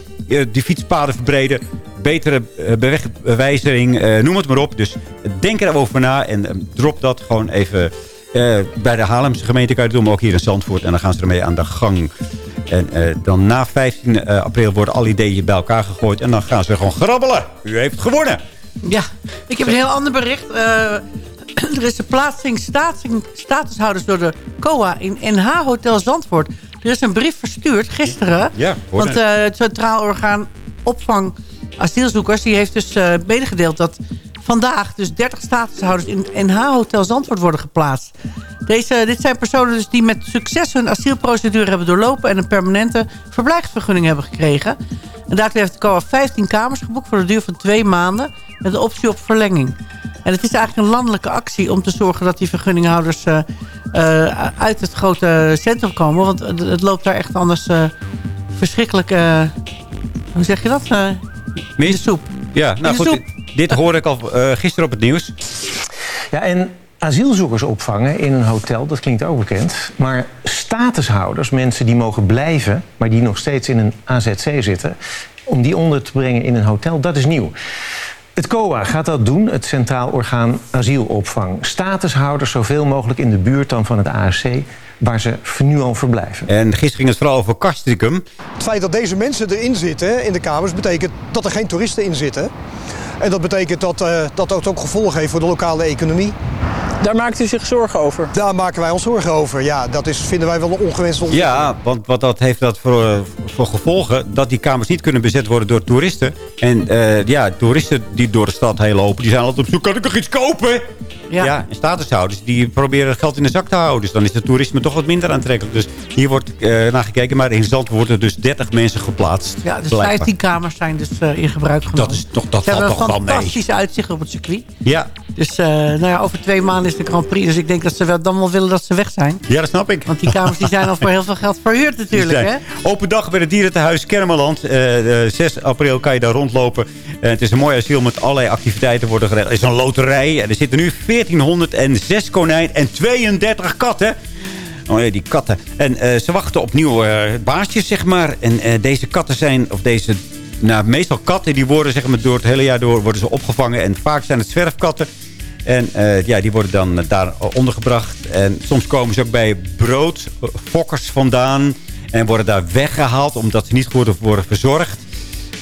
die fietspaden verbreden. Betere bewegwijzering, noem het maar op. Dus denk erover na en drop dat gewoon even... bij de Haarlemse gemeente kan het doen, maar ook hier in Zandvoort. En dan gaan ze ermee aan de gang. En dan na 15 uh, april worden alle ideeën bij elkaar gegooid. En dan gaan ze gewoon grabbelen. U heeft gewonnen. Ja, ik heb een heel ander bericht. Er is de plaatsing statushouders door de COA in NH Hotel Zandvoort. Er is een brief verstuurd gisteren. Ja, want het Centraal Orgaan Opvang Asielzoekers... die heeft dus medegedeeld dat vandaag dus 30 statushouders in het NH Hotel Zandvoort worden geplaatst. Deze, dit zijn personen dus die met succes hun asielprocedure hebben doorlopen... en een permanente verblijfsvergunning hebben gekregen. En daartoe heeft de COA 15 kamers geboekt voor de duur van twee maanden... met een optie op verlenging. En het is eigenlijk een landelijke actie om te zorgen dat die vergunninghouders... Uh, uh, uit het grote centrum komen. Want het, het loopt daar echt anders uh, verschrikkelijk... hoe zeg je dat? in de soep. Ja, nou goed. Dit hoorde ik al gisteren op het nieuws. Ja, en asielzoekers opvangen in een hotel, dat klinkt ook bekend. Maar statushouders, mensen die mogen blijven... maar die nog steeds in een AZC zitten... om die onder te brengen in een hotel, dat is nieuw. Het COA gaat dat doen, het Centraal Orgaan Asielopvang. Statushouders zoveel mogelijk in de buurt dan van het ASC waar ze nu al verblijven. En gisteren ging het vooral over Castricum. Het feit dat deze mensen erin zitten in de kamers... betekent dat er geen toeristen in zitten. En dat betekent dat uh, dat ook gevolgen heeft voor de lokale economie. Daar maakt u zich zorgen over? Daar maken wij ons zorgen over. Ja, dat is, vinden wij wel een ongewenste ontwikkeling. Ja, want wat dat heeft dat voor, eh, voor gevolgen... dat die kamers niet kunnen bezet worden door toeristen. En eh, ja, toeristen die door de stad heen lopen... die zijn altijd op zoek, kan ik nog iets kopen? Ja. en statushouders die proberen geld in de zak te houden. Dus dan is het toerisme toch wat minder aantrekkelijk. Dus hier wordt uh, naar gekeken. Maar in Zand worden dus 30 mensen geplaatst. Ja, dus 15 kamers zijn dus uh, in gebruik genomen. Dat, is toch, dat Ze valt toch wel een mee. fantastisch uitzicht op het circuit. Ja. Dus uh, nou ja, over twee maanden is de Grand Prix. Dus ik denk dat ze wel, dan wel willen dat ze weg zijn. Ja, dat snap ik. Want die kamers die zijn al voor heel veel geld verhuurd natuurlijk. Hè? Open dag bij het dierentehuis Kermeland. 6 april kan je daar rondlopen. het is een mooi asiel met allerlei activiteiten worden geregeld. Er is een loterij. Er zitten nu 1406 konijn en 32 katten. Oh ja, die katten. En uh, ze wachten op nieuwe uh, baasjes, zeg maar. En uh, deze katten zijn, of deze, nou, meestal katten, die worden zeg maar, door het hele jaar door worden ze opgevangen. En vaak zijn het zwerfkatten. En ja, die worden dan daar ondergebracht. En soms komen ze ook bij broodfokkers vandaan. En worden daar weggehaald, omdat ze niet goed worden verzorgd.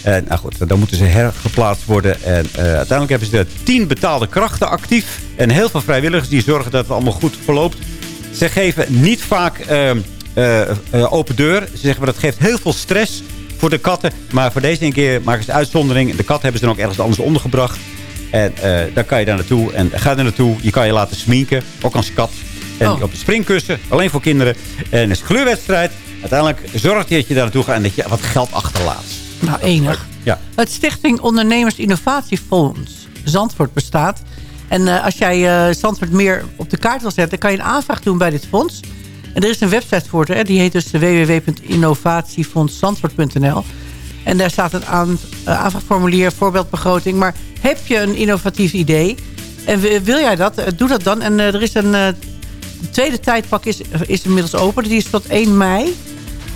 En nou goed, dan moeten ze hergeplaatst worden. En uh, uiteindelijk hebben ze er tien betaalde krachten actief. En heel veel vrijwilligers die zorgen dat het allemaal goed verloopt. Ze geven niet vaak uh, uh, open deur. Ze zeggen dat geeft heel veel stress voor de katten. Maar voor deze keer maken ze uitzondering. De kat hebben ze dan ook ergens anders ondergebracht. En dan kan je daar naartoe. En ga er naartoe. Je kan je laten sminken. Ook als kat. En oh. op het springkussen. Alleen voor kinderen. En het is een gluurwedstrijd. Uiteindelijk zorgt hij dat je daar naartoe gaat. En dat je wat geld achterlaat. Nou, enig. Ja. Het Stichting Ondernemers Innovatiefonds Zandvoort bestaat. En uh, als jij uh, Zandvoort meer op de kaart wil zetten... kan je een aanvraag doen bij dit fonds. En er is een website voor het. Hè? Die heet dus www.innovatiefondszandvoort.nl. En daar staat een aan, uh, aanvraagformulier, voorbeeldbegroting. Maar heb je een innovatief idee... en wil jij dat, doe dat dan. En er is een... de tweede tijdpak is, is inmiddels open. Die is tot 1 mei.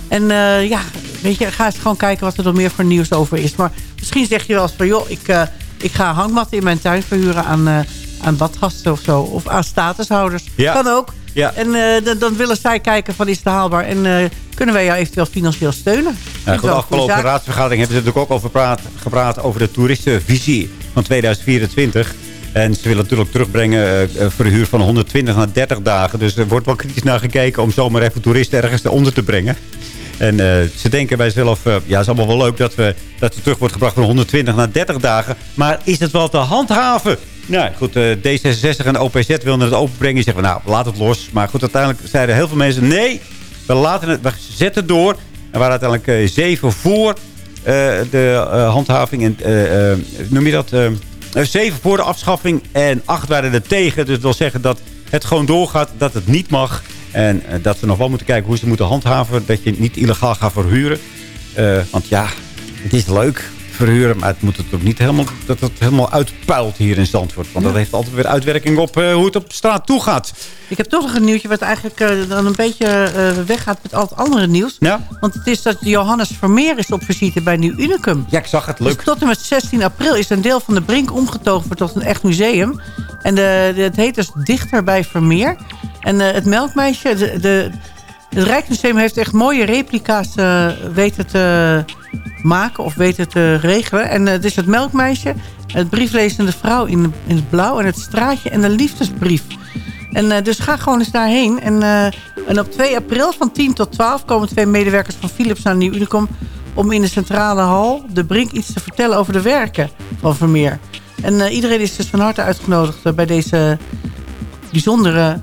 En ja, weet je, ga eens gewoon kijken wat er nog meer voor nieuws over is. Maar misschien zeg je wel eens van, joh, ik, uh, ik ga hangmatten in mijn tuin verhuren aan, uh, aan badgasten of zo. Of aan statushouders. Ja. Kan ook. Ja. En uh, dan, dan willen zij kijken van, is het haalbaar? En kunnen wij jou eventueel financieel steunen? Ja, goed, de afgelopen raadsvergadering hebben ze natuurlijk ook over praat, gepraat over de toeristenvisie van 2024. En ze willen natuurlijk terugbrengen uh, verhuur van 120 naar 30 dagen. Dus er wordt wel kritisch naar gekeken om zomaar even toeristen ergens eronder te brengen. En uh, ze denken bij zichzelf, uh, ja, het is allemaal wel leuk dat, we, dat terug wordt gebracht van 120 naar 30 dagen. Maar is het wel te handhaven? Nou goed, uh, D66 en OPZ wilden het openbrengen. Zeggen, nou, laat het los. Maar goed, uiteindelijk zeiden heel veel mensen, nee, we, laten het, we zetten het door. Er waren uiteindelijk zeven voor de handhaving. En noem je dat? zeven voor de afschaffing en acht waren er tegen. Dus dat wil zeggen dat het gewoon doorgaat, dat het niet mag. En uh, dat we nog wel moeten kijken hoe ze moeten handhaven. Dat je niet illegaal gaat verhuren. Uh, want ja, het is leuk verhuren. Maar het moet het ook niet helemaal, dat het helemaal uitpuilt hier in Zandvoort. Want ja. dat heeft altijd weer uitwerking op uh, hoe het op straat toe gaat. Ik heb toch nog een nieuwtje wat eigenlijk dan een beetje weggaat met al het andere nieuws. Ja? Want het is dat Johannes Vermeer is op visite bij Nieuw Unicum. Ja, ik zag het. Leuk. Dus tot en met 16 april is een deel van de Brink omgetogen tot een echt museum. En de, de, het heet dus Dichter bij Vermeer. En het melkmeisje, de, de, het Rijksmuseum heeft echt mooie replica's uh, weten te maken of weten te regelen. En uh, het is het melkmeisje, het brieflezende vrouw in, in het blauw en het straatje en de liefdesbrief. En dus ga gewoon eens daarheen. En, en op 2 april van 10 tot 12 komen twee medewerkers van Philips naar Nieuw Unicum... om in de centrale hal de Brink iets te vertellen over de werken van Vermeer. En iedereen is dus van harte uitgenodigd bij deze bijzondere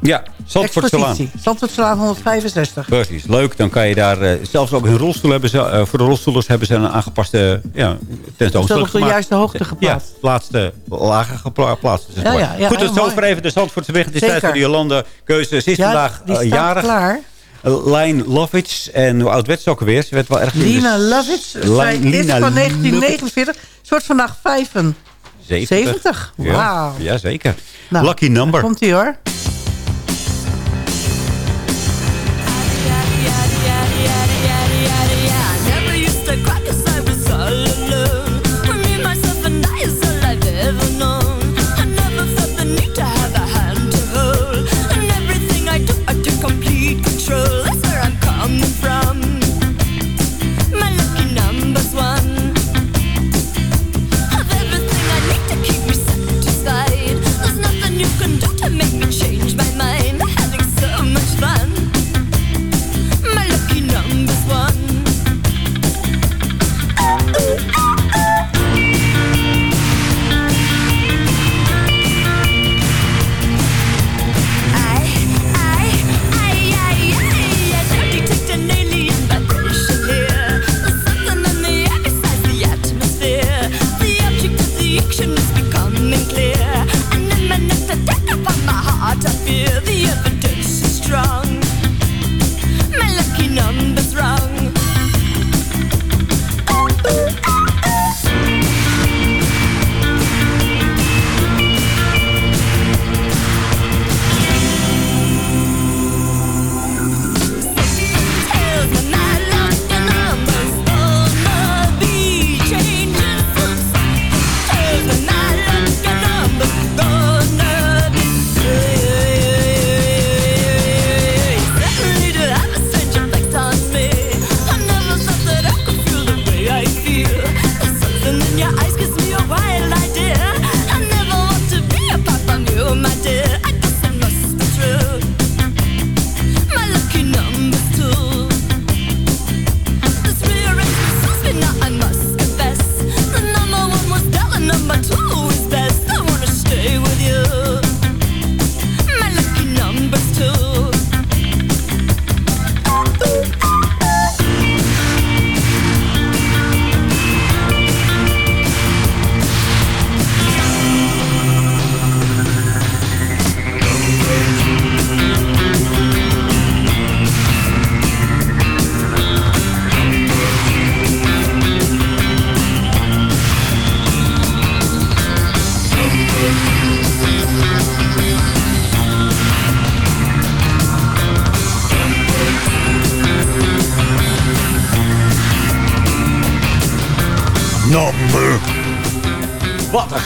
ja, Zandvoortselaan. Zandvoortselaan 165. Precies, leuk. Dan kan je daar, uh, zelfs ook in rolstoel hebben ze, uh, voor de rolstoelers hebben ze een aangepaste ja, tentoonstelling op de juiste hoogte geplaatst. Ja, laatste lager geplaatst. Dus ja, ja, ja, Goed, dus zover even de Zandvoortse weg. Het is tijd voor de Jolanda keuze. Ze is ja, vandaag uh, jarig. klaar. Lijn Lovitz. En hoe oud werd ze ook alweer? Ze werd wel erg Lina Lovitz. Zij is van 1949. Ze wordt vandaag 75. Wauw. Ja, zeker. Nou, Lucky number. Komt ie hoor.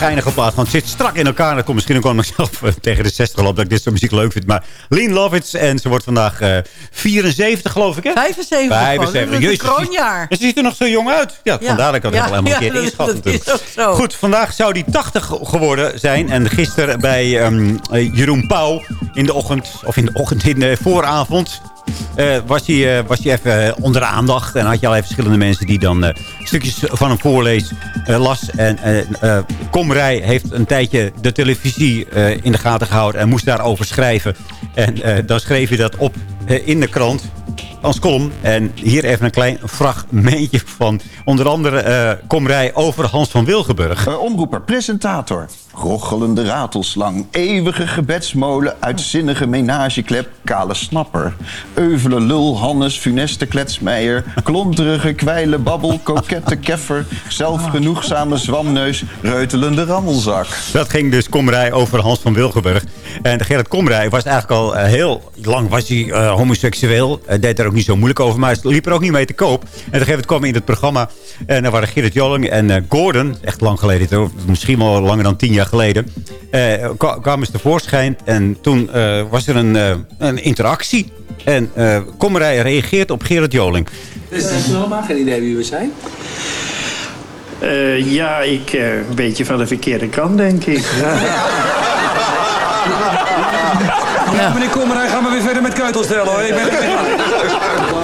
Geinige plaat. Want het zit strak in elkaar. Dat komt misschien ook wel mezelf eh, tegen de 60 geloof dat ik dit soort muziek leuk vind. Maar Lean Lovitz. En ze wordt vandaag eh 74 geloof ik hè? 75. 75. gewoon. Dat is Jezus, een kroonjaar. En ze ziet er nog zo jong uit. Ja, Ja. vandaar dat ik dat Ja, helemaal ja, een keer dat- inschat dat natuurlijk. is ook zo. Goed, vandaag zou die 80 geworden zijn. En gisteren bij ehm, eh, Jeroen Pauw in de ochtend, of in de ochtend, in de vooravond... eh, was, hij, eh, was even eh, onder de aandacht. En had je allerlei verschillende mensen die dan stukjes van hem voorlees, las. En Komrij heeft een tijdje de televisie in de gaten gehouden. En moest daarover schrijven. En dan schreef hij dat op in de krant als column. En hier even een klein fragmentje van onder andere Komrij over Hans van Wilgenburg. Omroeper, presentator. Rochelende ratelslang, eeuwige gebedsmolen, uitzinnige menageklep, kale snapper. Euvele lul, Hannes, funeste kletsmeijer, klonterige kwijle babbel, kokette keffer, zelfgenoegzame zwamneus, reutelende rammelzak. Dat ging dus Komrij over Hans van Wilgenburg. En Gerrit Komrij was eigenlijk al eh, heel lang was hij, eh, homoseksueel. Hij deed daar ook niet zo moeilijk over. Maar liep er ook niet mee te koop. En op een kwam in het programma. En daar waren Gerrit Joling en eh, Gordon. Echt lang geleden. Misschien wel langer dan tien jaar geleden. eh, kwa- kwamen ze tevoorschijn. En toen eh, was er een, eh, een interactie. En eh Komrij reageert op Gerrit Joling. Dus heb je helemaal geen idee wie we zijn? Eh, ja, ik eh, een beetje van de verkeerde kant, denk ik. (laughs) Ja. Meneer Kommerij, gaan we weer verder met keutel stellen hoor. Ik ben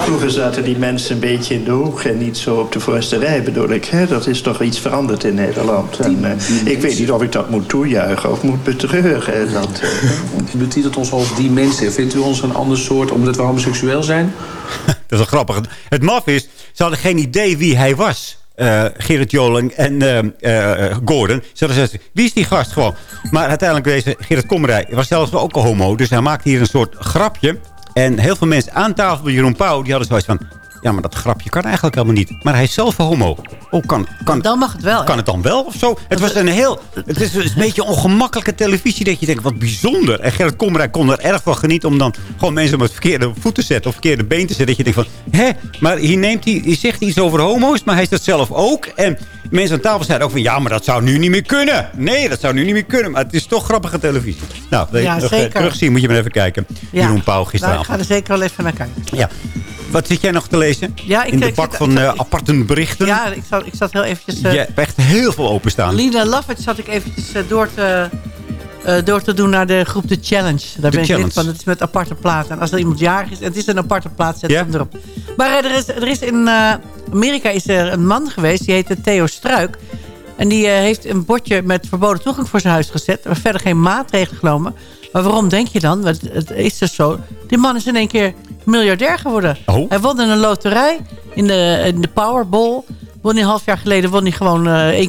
Vroeger zaten die mensen een beetje in de hoek en niet zo op de voorste rij, bedoel ik. Hè? Dat is toch iets veranderd in Nederland. En, eh, ik weet niet of ik dat moet toejuichen of moet betreuren. Dat, eh, (laughs) U betitelt ons als die mensen. Vindt u ons een ander soort omdat we homoseksueel zijn? (laughs) Dat is wel grappig. Het maf is, ze hadden geen idee wie hij was. Eh, Gerrit Joling en eh, eh, Gordon. Ze wie is die gast gewoon? Maar uiteindelijk deze Gerrit Komrij was zelfs wel ook een homo. Dus hij maakte hier een soort grapje. En heel veel mensen aan tafel bij Jeroen Pauw... die hadden zoiets van... ja, maar dat grapje kan eigenlijk helemaal niet. Maar hij is zelf homo. Oh, kan, kan, Dan mag het wel. hè? kan het dan wel of zo? Het was een heel... Het is een beetje ongemakkelijke televisie dat je denkt, wat bijzonder. En Gerrit Komrij kon er erg van genieten om dan gewoon mensen op het verkeerde voet te zetten. Of verkeerde been te zetten. Dat je denkt van, hè? Maar hier, neemt hij, zegt iets over homo's, maar hij is dat zelf ook. En mensen aan tafel zeiden ook van, ja, maar dat zou nu niet meer kunnen. Nee, dat zou nu niet meer kunnen. Maar het is toch grappige televisie. Nou, je Ja, terugzien, moet je maar even kijken. Ja. Jeroen Pauw Nou, ik gisteravond. ga er zeker wel even naar kijken. Ja. Wat zit jij nog te lezen? Ja, ik- In de ik bak van ik- eh, aparte berichten? Ja, ik zat, ik zat heel eventjes... eh, Je hebt echt heel veel openstaan. Lina Lovett zat ik eventjes eh, door te, eh, door te doen naar de groep The Challenge. Daar ben ik Challenge. lid van. Dat is met aparte platen. En als er iemand jarig is, het is een aparte plaat, zet hem erop. Maar eh, er, is, er is in eh, Amerika is er een man geweest, die heette Theo Struik. En die eh, heeft een bordje met verboden toegang voor zijn huis gezet. Maar verder geen maatregelen genomen. Maar waarom denk je dan? Want het is dus zo. Die man is in één keer miljardair geworden. Oh. Hij won in een loterij in de, in de Powerball. Won een half jaar geleden won hij gewoon eh,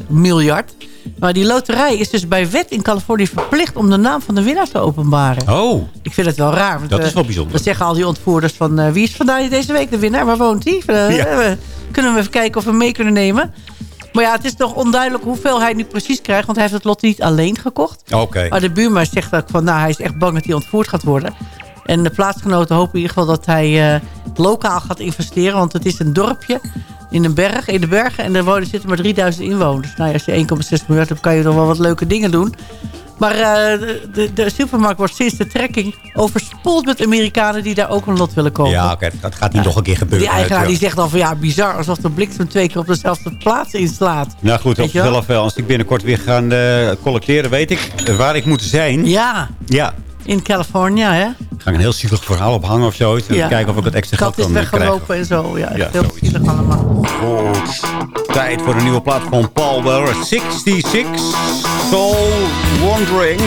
1,6 miljard. Maar die loterij is dus bij wet in Californië verplicht om de naam van de winnaar te openbaren. Oh, Ik vind het wel raar. want, Dat eh, is wel bijzonder. Dan zeggen al die ontvoerders van... eh, wie is vandaag deze week de winnaar? Waar woont hij? Eh, Ja. eh, kunnen we even kijken of we mee kunnen nemen? Maar ja, het is toch onduidelijk hoeveel hij nu precies krijgt. Want hij heeft het lot niet alleen gekocht. oké. Maar de buurman zegt ook van... Nou, hij is echt bang dat hij ontvoerd gaat worden. En de plaatsgenoten hopen in ieder geval dat hij eh, lokaal gaat investeren. Want het is een dorpje in een berg, in de bergen. En er wonen, zitten maar 3000 inwoners. Nou ja, als je 1,6 miljard hebt, kan je toch wel wat leuke dingen doen. Maar eh, de, de, supermarkt wordt sinds de trekking overspoeld met Amerikanen... die daar ook een lot willen kopen. Ja, oké. Dat gaat niet nog een keer gebeuren. Die eigenaar die zegt al van ja, bizar. Alsof de bliksem twee keer op dezelfde plaats inslaat. Nou goed, op zelf wel. Als ik binnenkort weer ga eh, collecteren, weet ik waar ik moet zijn. Ja, Ja. In California, hè? Ik ga een heel zielig verhaal ophangen of zoiets. En Ja. kijken of ik wat extra Kat geld is kan krijgen. weggelopen en zo. Ja, heel zoiets. zielig allemaal. Goed. Tijd voor een nieuwe plaat van Paul Weller. 66. Soul Wandering.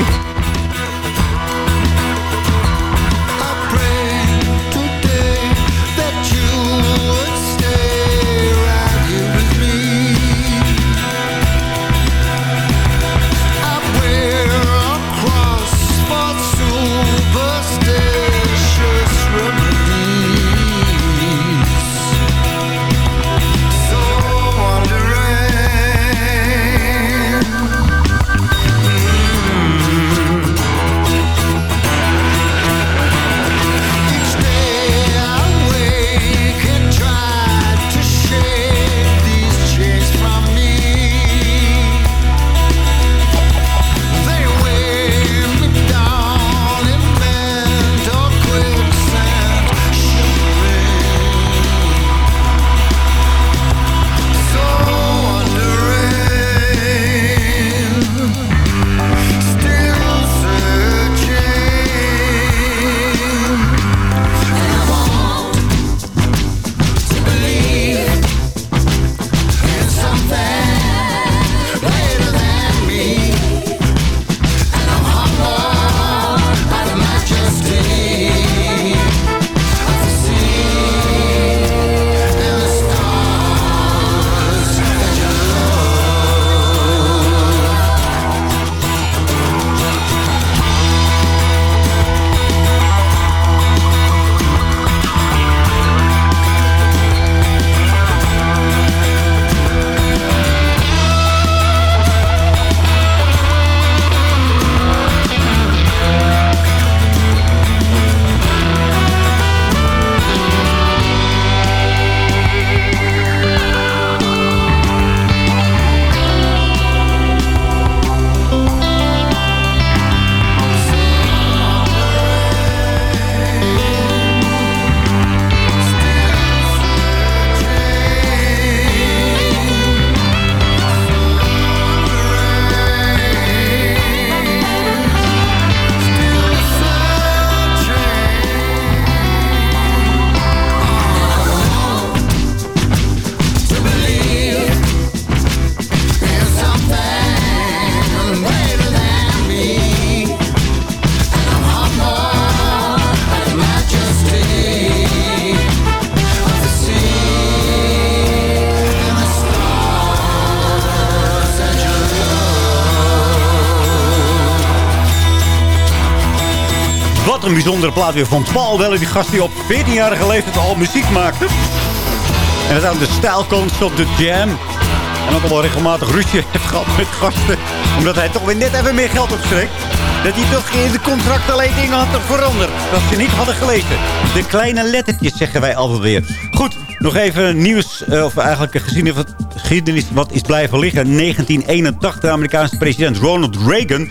Plaat weer van Paul Weller. Die gast die op 14-jarige leeftijd al muziek maakte. En dat aan de stijlkonst op de jam. En ook al wel regelmatig ruzie heeft gehad met gasten. Omdat hij toch weer net even meer geld opstrekt. Dat hij toch in de contract alleen dingen had veranderd. Dat ze niet hadden gelezen. De kleine lettertjes zeggen wij altijd weer. Goed, nog even nieuws. eh, of eigenlijk wat, geschiedenis wat is blijven liggen. 1981, de Amerikaanse president Ronald Reagan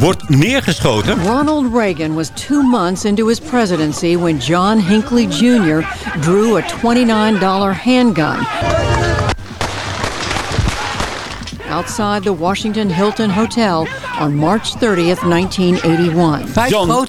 wordt neergeschoten. Ronald Reagan was two months into his presidency when John Hinckley Jr. drew a $29 handgun. Outside the Washington Hilton Hotel on March 30th, 1981. John,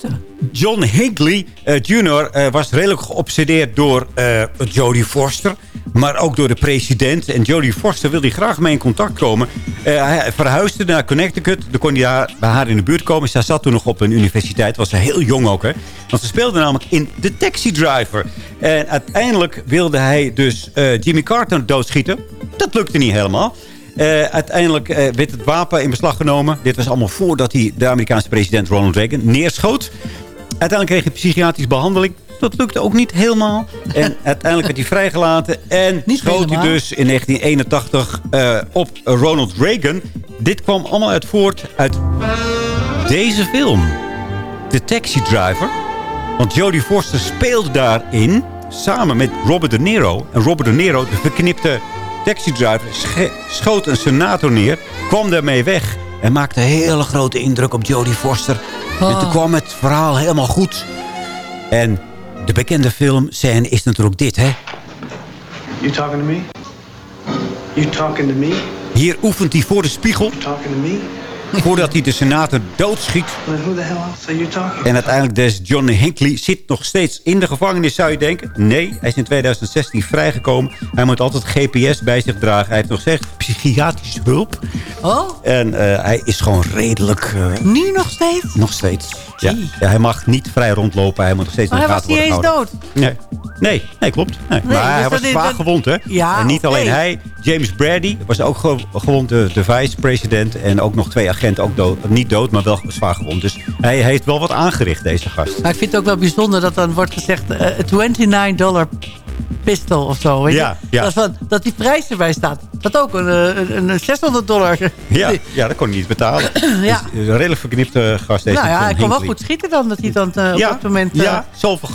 John Hinckley eh, Jr. eh, was redelijk geobsedeerd door eh, Jodie Foster. Maar ook door de president. En Jodie Foster wilde hij graag mee in contact komen. Eh, hij verhuisde naar Connecticut. Dan kon hij bij haar in de buurt komen. Zij zat toen nog op een universiteit. Was ze heel jong ook. Hè? Want ze speelde namelijk in The Taxi Driver. En uiteindelijk wilde hij dus eh, Jimmy Carter doodschieten. Dat lukte niet helemaal. Eh, uiteindelijk werd het wapen in beslag genomen. Dit was allemaal voordat hij de Amerikaanse president Ronald Reagan neerschoot. Uiteindelijk kreeg hij psychiatrische behandeling. Dat lukte ook niet helemaal. En uiteindelijk werd hij vrijgelaten. En schoot hij dus in 1981 eh, op Ronald Reagan. Dit kwam allemaal uit voort uit deze film. The Taxi Driver. Want Jodie Foster speelde daarin samen met Robert De Niro. En Robert De Niro, de verknipte taxi driver, sche- schoot een senator neer. Kwam daarmee weg. En maakte een hele grote indruk op Jodie Foster. En toen kwam het verhaal helemaal goed. En de bekende filmscène is natuurlijk dit, hè? You talking to me? You talking to me? Hier oefent hij voor de spiegel. Talking to me? Voordat hij de senator doodschiet. En uiteindelijk deze John Hinckley zit nog steeds in de gevangenis, zou je denken. Nee, hij is in 2016 vrijgekomen. Hij moet altijd GPS bij zich dragen. Hij heeft nog steeds psychiatrische hulp. Oh, En eh, hij is gewoon redelijk... eh, nu nog steeds? nog steeds. Ja. Ja, hij mag niet vrij rondlopen. Hij moet nog steeds Maar in hij de was gaten niet eens worden dood. gehouden. Nee. Nee, nee, klopt. Nee. Nee, maar dus hij was is- zwaar dat- gewond, hè? Ja, en niet alleen hij. James Brady was ook ge- gewond, de, de vice-president. En ook nog twee agenten, ook dood, niet dood, maar wel zwaar gewond. Dus hij heeft wel wat aangericht, deze gast. Maar ik vind het ook wel bijzonder dat dan wordt gezegd... eh, 29 dollar pistol of zo. Weet Ja, je? ja. Dat, van, dat die prijs erbij staat. Dat ook een, eh, een, een 600 dollar. Ja, ja, dat kon hij niet betalen. (clears throat) Ja. Dus een redelijk verknipte gast. Deze nou ja, hij kon wel goed schieten dan. Dat hij dan eh, op dat moment... eh, ja, zoveel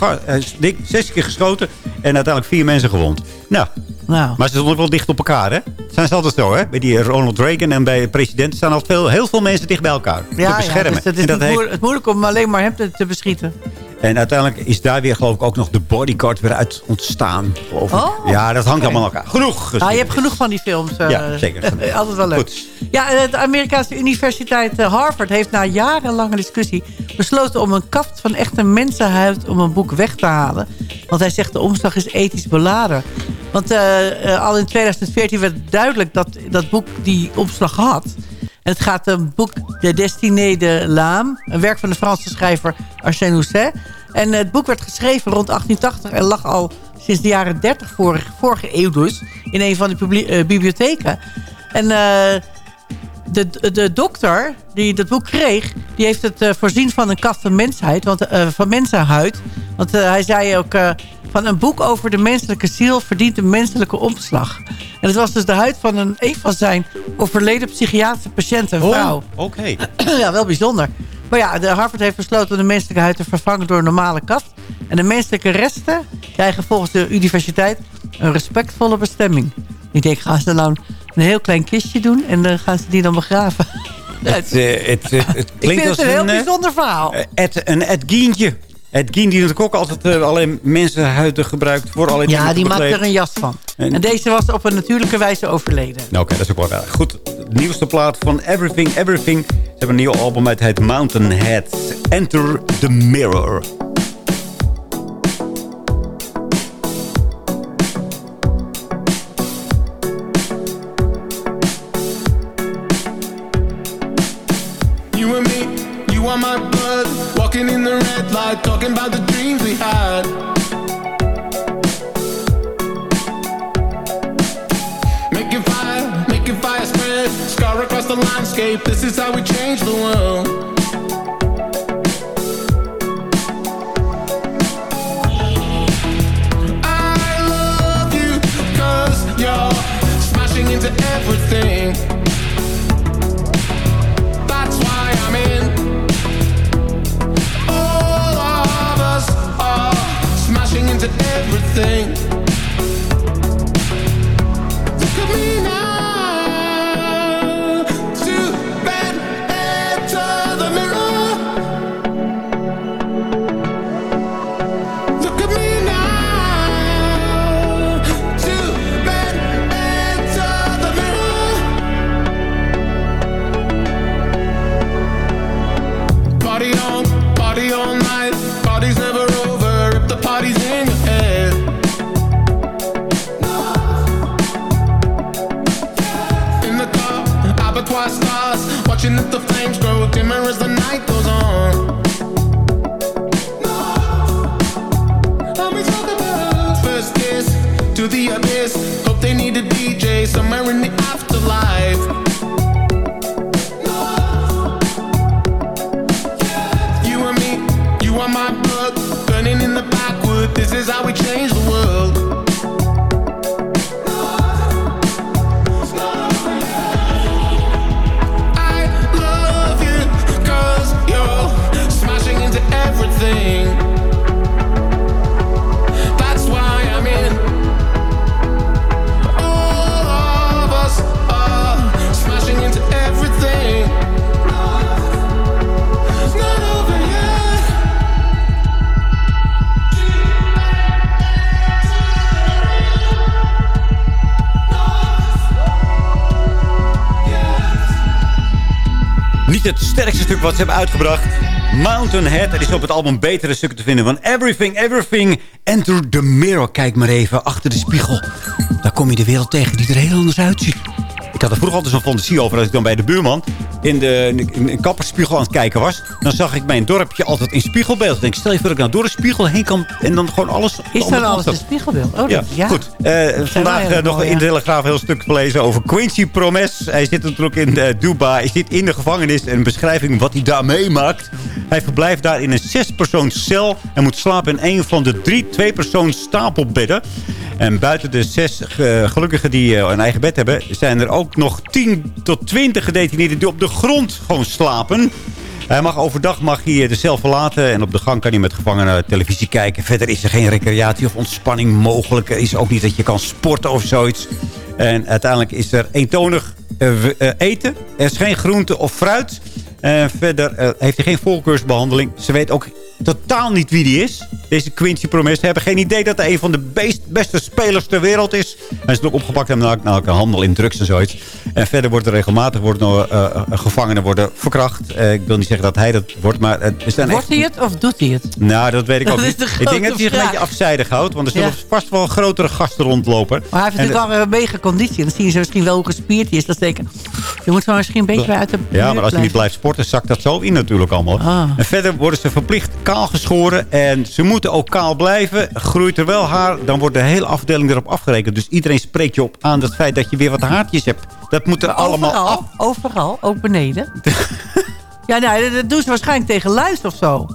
zes keer geschoten en uiteindelijk vier mensen gewond. Nou, Nou. maar ze stonden wel dicht op elkaar, hè? Zijn ze altijd zo, hè? Bij die Ronald Reagan en bij de president staan al veel, heel veel mensen dicht bij elkaar. te Ja, ja, beschermen. dus het is en, dat niet heeft- moe- het moeilijk om alleen maar hem te, te beschieten. En uiteindelijk is daar weer, geloof ik, ook nog de bodyguard weer uit ontstaan. geloof ik. Oh, ja, dat hangt allemaal elkaar. Genoeg. Ah, je hebt genoeg van die films. eh, Ja, zeker. (laughs) altijd wel leuk. Ja, eh, de Amerikaanse universiteit eh, Harvard heeft na jarenlange discussie besloten om een kaft van echte mensenhuid om een boek weg te halen. Want hij zegt de omslag is ethisch beladen. Want eh, eh, al in 2014 werd duidelijk dat dat boek die omslag had. Het gaat om boek De Destinée de l'âme. Een werk van de Franse schrijver Arsène Housset. En het boek werd geschreven rond 1880 en lag al sinds de jaren 30 vorige, vorige eeuw dus... in een van de eh, bibliotheken. En eh, de, de dokter die dat boek kreeg... die heeft het eh, voorzien van een kaft van mensheid, want, eh, van mensenhuid. Want eh, hij zei ook... van een boek over de menselijke ziel verdient een menselijke omslag. En het was dus de huid van een, een van zijn overleden psychiatrische patiënten, een vrouw. Oh, Oké. (clears throat) ja, wel bijzonder. Maar ja, de Harvard heeft besloten om de menselijke huid te vervangen door een normale kaft. En de menselijke resten krijgen volgens de universiteit een respectvolle bestemming. Ik denk, gaan ze nou een heel klein kistje doen en dan gaan ze die dan begraven. (laughs) Het, eh, het, eh, het Ik klinkt vind als het een heel een, eh, bijzonder verhaal. Ed, een Ed Gein die natuurlijk ook altijd eh, alleen mensenhuiden gebruikt voor allerlei Ja, die maakt er een jas van. En- En deze was op een natuurlijke wijze overleden. Nou, Oké, dat is ook wel. Goed, nieuwste plaat van Everything Everything. Ze hebben een nieuw album uit, het heet Mountain Head. Enter the Mirror. Talking about the dreams we had. Making fire, making fire spread. Scar across the landscape. This is how we change the world. Wat ze hebben uitgebracht. Mountain Head. Er is op het album betere stukken te vinden. Van Everything, Everything. Enter the Mirror. Kijk maar even achter de spiegel. Daar kom je de wereld tegen die er heel anders uitziet. Ik had er vroeger altijd zo'n fantasie over. Als ik dan bij de buurman in de, in de kappersspiegel aan het kijken was. Dan zag ik mijn dorpje altijd in spiegelbeeld. Ik denk, stel je voor dat ik nou door de spiegel heen kan. En dan gewoon alles... Is dan alles een op. spiegelbeeld? Oh, Ja, dat- ja. goed. Eh, vandaag eh, nog mooi, in de. Telegraaf een heel stuk gelezen over Quincy Promes. Hij zit natuurlijk in eh, Dubai. Hij zit in de gevangenis. En een beschrijving wat hij daar meemaakt. Hij verblijft daar in een zespersoons cel. En moet slapen in een van de drie tweepersoons stapelbedden. En buiten de zes gelukkigen die een eigen bed hebben... zijn er ook nog 10 tot 20 gedetineerden die op de grond gewoon slapen. Hij mag overdag mag hij de cel verlaten. En op de gang kan hij met gevangenen televisie kijken. Verder is er geen recreatie of ontspanning mogelijk. Er is ook niet dat je kan sporten of zoiets. En uiteindelijk is er eentonig eh, eh, eten. Er is geen groente of fruit. En verder eh, heeft hij geen voorkeursbehandeling. Ze weet ook totaal niet wie die is. Deze Quincy Promes. Ze hebben geen idee dat hij een van de beste spelers ter wereld is. Hij is ook opgepakt en na na handel in drugs en zoiets. En verder wordt er regelmatig worden, eh, eh, gevangenen worden verkracht. Eh, ik wil niet zeggen dat hij dat wordt, maar eh, zijn Wordt echt... hij het of doet hij het? Nou, dat weet ik ook Dat niet. Ik denk dat hij zich een beetje afzijdig houdt. Want er zullen Ja. vast wel grotere gasten rondlopen. Maar hij heeft En natuurlijk wel een mega conditie. Dan zien ze misschien wel hoe gespierd hij is. Dat zeker. Je moet wel misschien een beetje uit de Ja, maar als hij niet blijft sporten, zakt dat zo in natuurlijk allemaal. Ah. En verder worden ze verplicht kaal geschoren. En ze moeten ook kaal blijven. Groeit er wel haar, dan wordt de hele afdeling erop afgerekend. Dus iedereen spreekt je op aan het feit dat je weer wat haartjes hebt. Dat moet er allemaal overal, af. overal, ook beneden. (laughs) ja, nee, dat doen ze waarschijnlijk tegen luis of zo.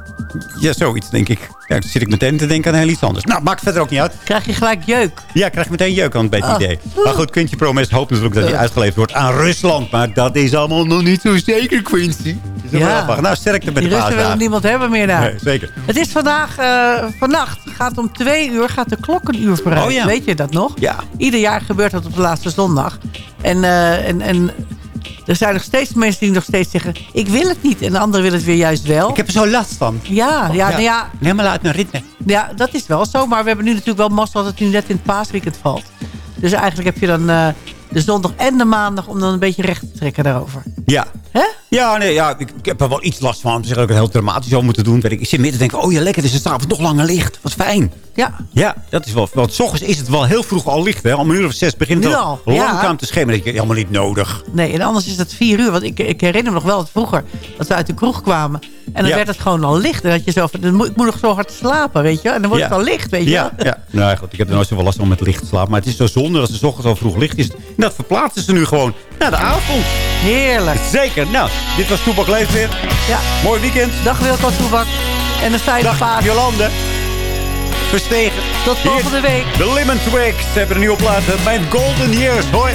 Ja, zoiets denk ik. Ja, dan zit ik meteen te denken aan heel iets anders. Nou, maakt verder ook niet uit. Krijg je gelijk jeuk. Ja, krijg je meteen jeuk aan het Ah. idee. Maar goed, Quincy Promes hoopt natuurlijk dat hij uitgeleverd wordt aan Rusland. Maar dat is allemaal nog niet zo zeker, Quincy. Is grappig. Nou, sterkte met Die de Russen willen paasdagen. niemand hebben meer daar. Nee, zeker. Het is vandaag, eh, vannacht, gaat om twee uur, gaat de klokkenuur vooruit. Oh ja. Weet je dat nog? Ja. Ieder jaar gebeurt dat op de laatste zondag. En, eh, en, en er zijn nog steeds mensen die nog steeds zeggen... ik wil het niet. En de anderen willen het weer juist wel. Ik heb er zo last van. Ja, ja, nou ja. Helemaal uit mijn ritme. Ja, dat is wel zo. Maar we hebben nu natuurlijk wel mazzel dat het nu net in het paasweekend valt. Dus eigenlijk heb je dan eh, de zondag en de maandag... om dan een beetje recht te trekken daarover. Ja. Hè? Ja, nee, ja ik, ik heb er wel iets last van. Om te zeggen dat ik het heel dramatisch zou moeten doen. Weet ik. ik zit midden te denken, oh ja, lekker, het is s'avonds nog langer licht. Wat fijn. Ja. Ja, dat is wel... Want s ochtends is het wel heel vroeg al licht. Hè? Om een uur of zes begint het al ja. langzaam te schemeren. Dat is helemaal niet nodig. Nee, en anders is het vier uur. Want ik, ik herinner me nog wel dat vroeger... dat we uit de kroeg kwamen. En dan Ja. werd het gewoon al licht. En dat je zo van, ik moet nog zo hard slapen, weet je. En dan wordt Ja. het al licht, weet je Ja, ja. Nou goed, ik heb er nooit zoveel last van met licht slapen. Maar het is zo zonde dat het 's ochtends al vroeg licht is. En dat verplaatsen ze nu gewoon naar de avond. Heerlijk. Zeker. Nou, dit was Toepak Leeft weer. Ja. Mooi weekend. Dag Wilco Toebak. En een fijne Dag paas. Jolande. Verstegen. Tot volgende week. De Lemon Twigs Ze hebben er nu op laten. Mijn Golden Years. Hoi.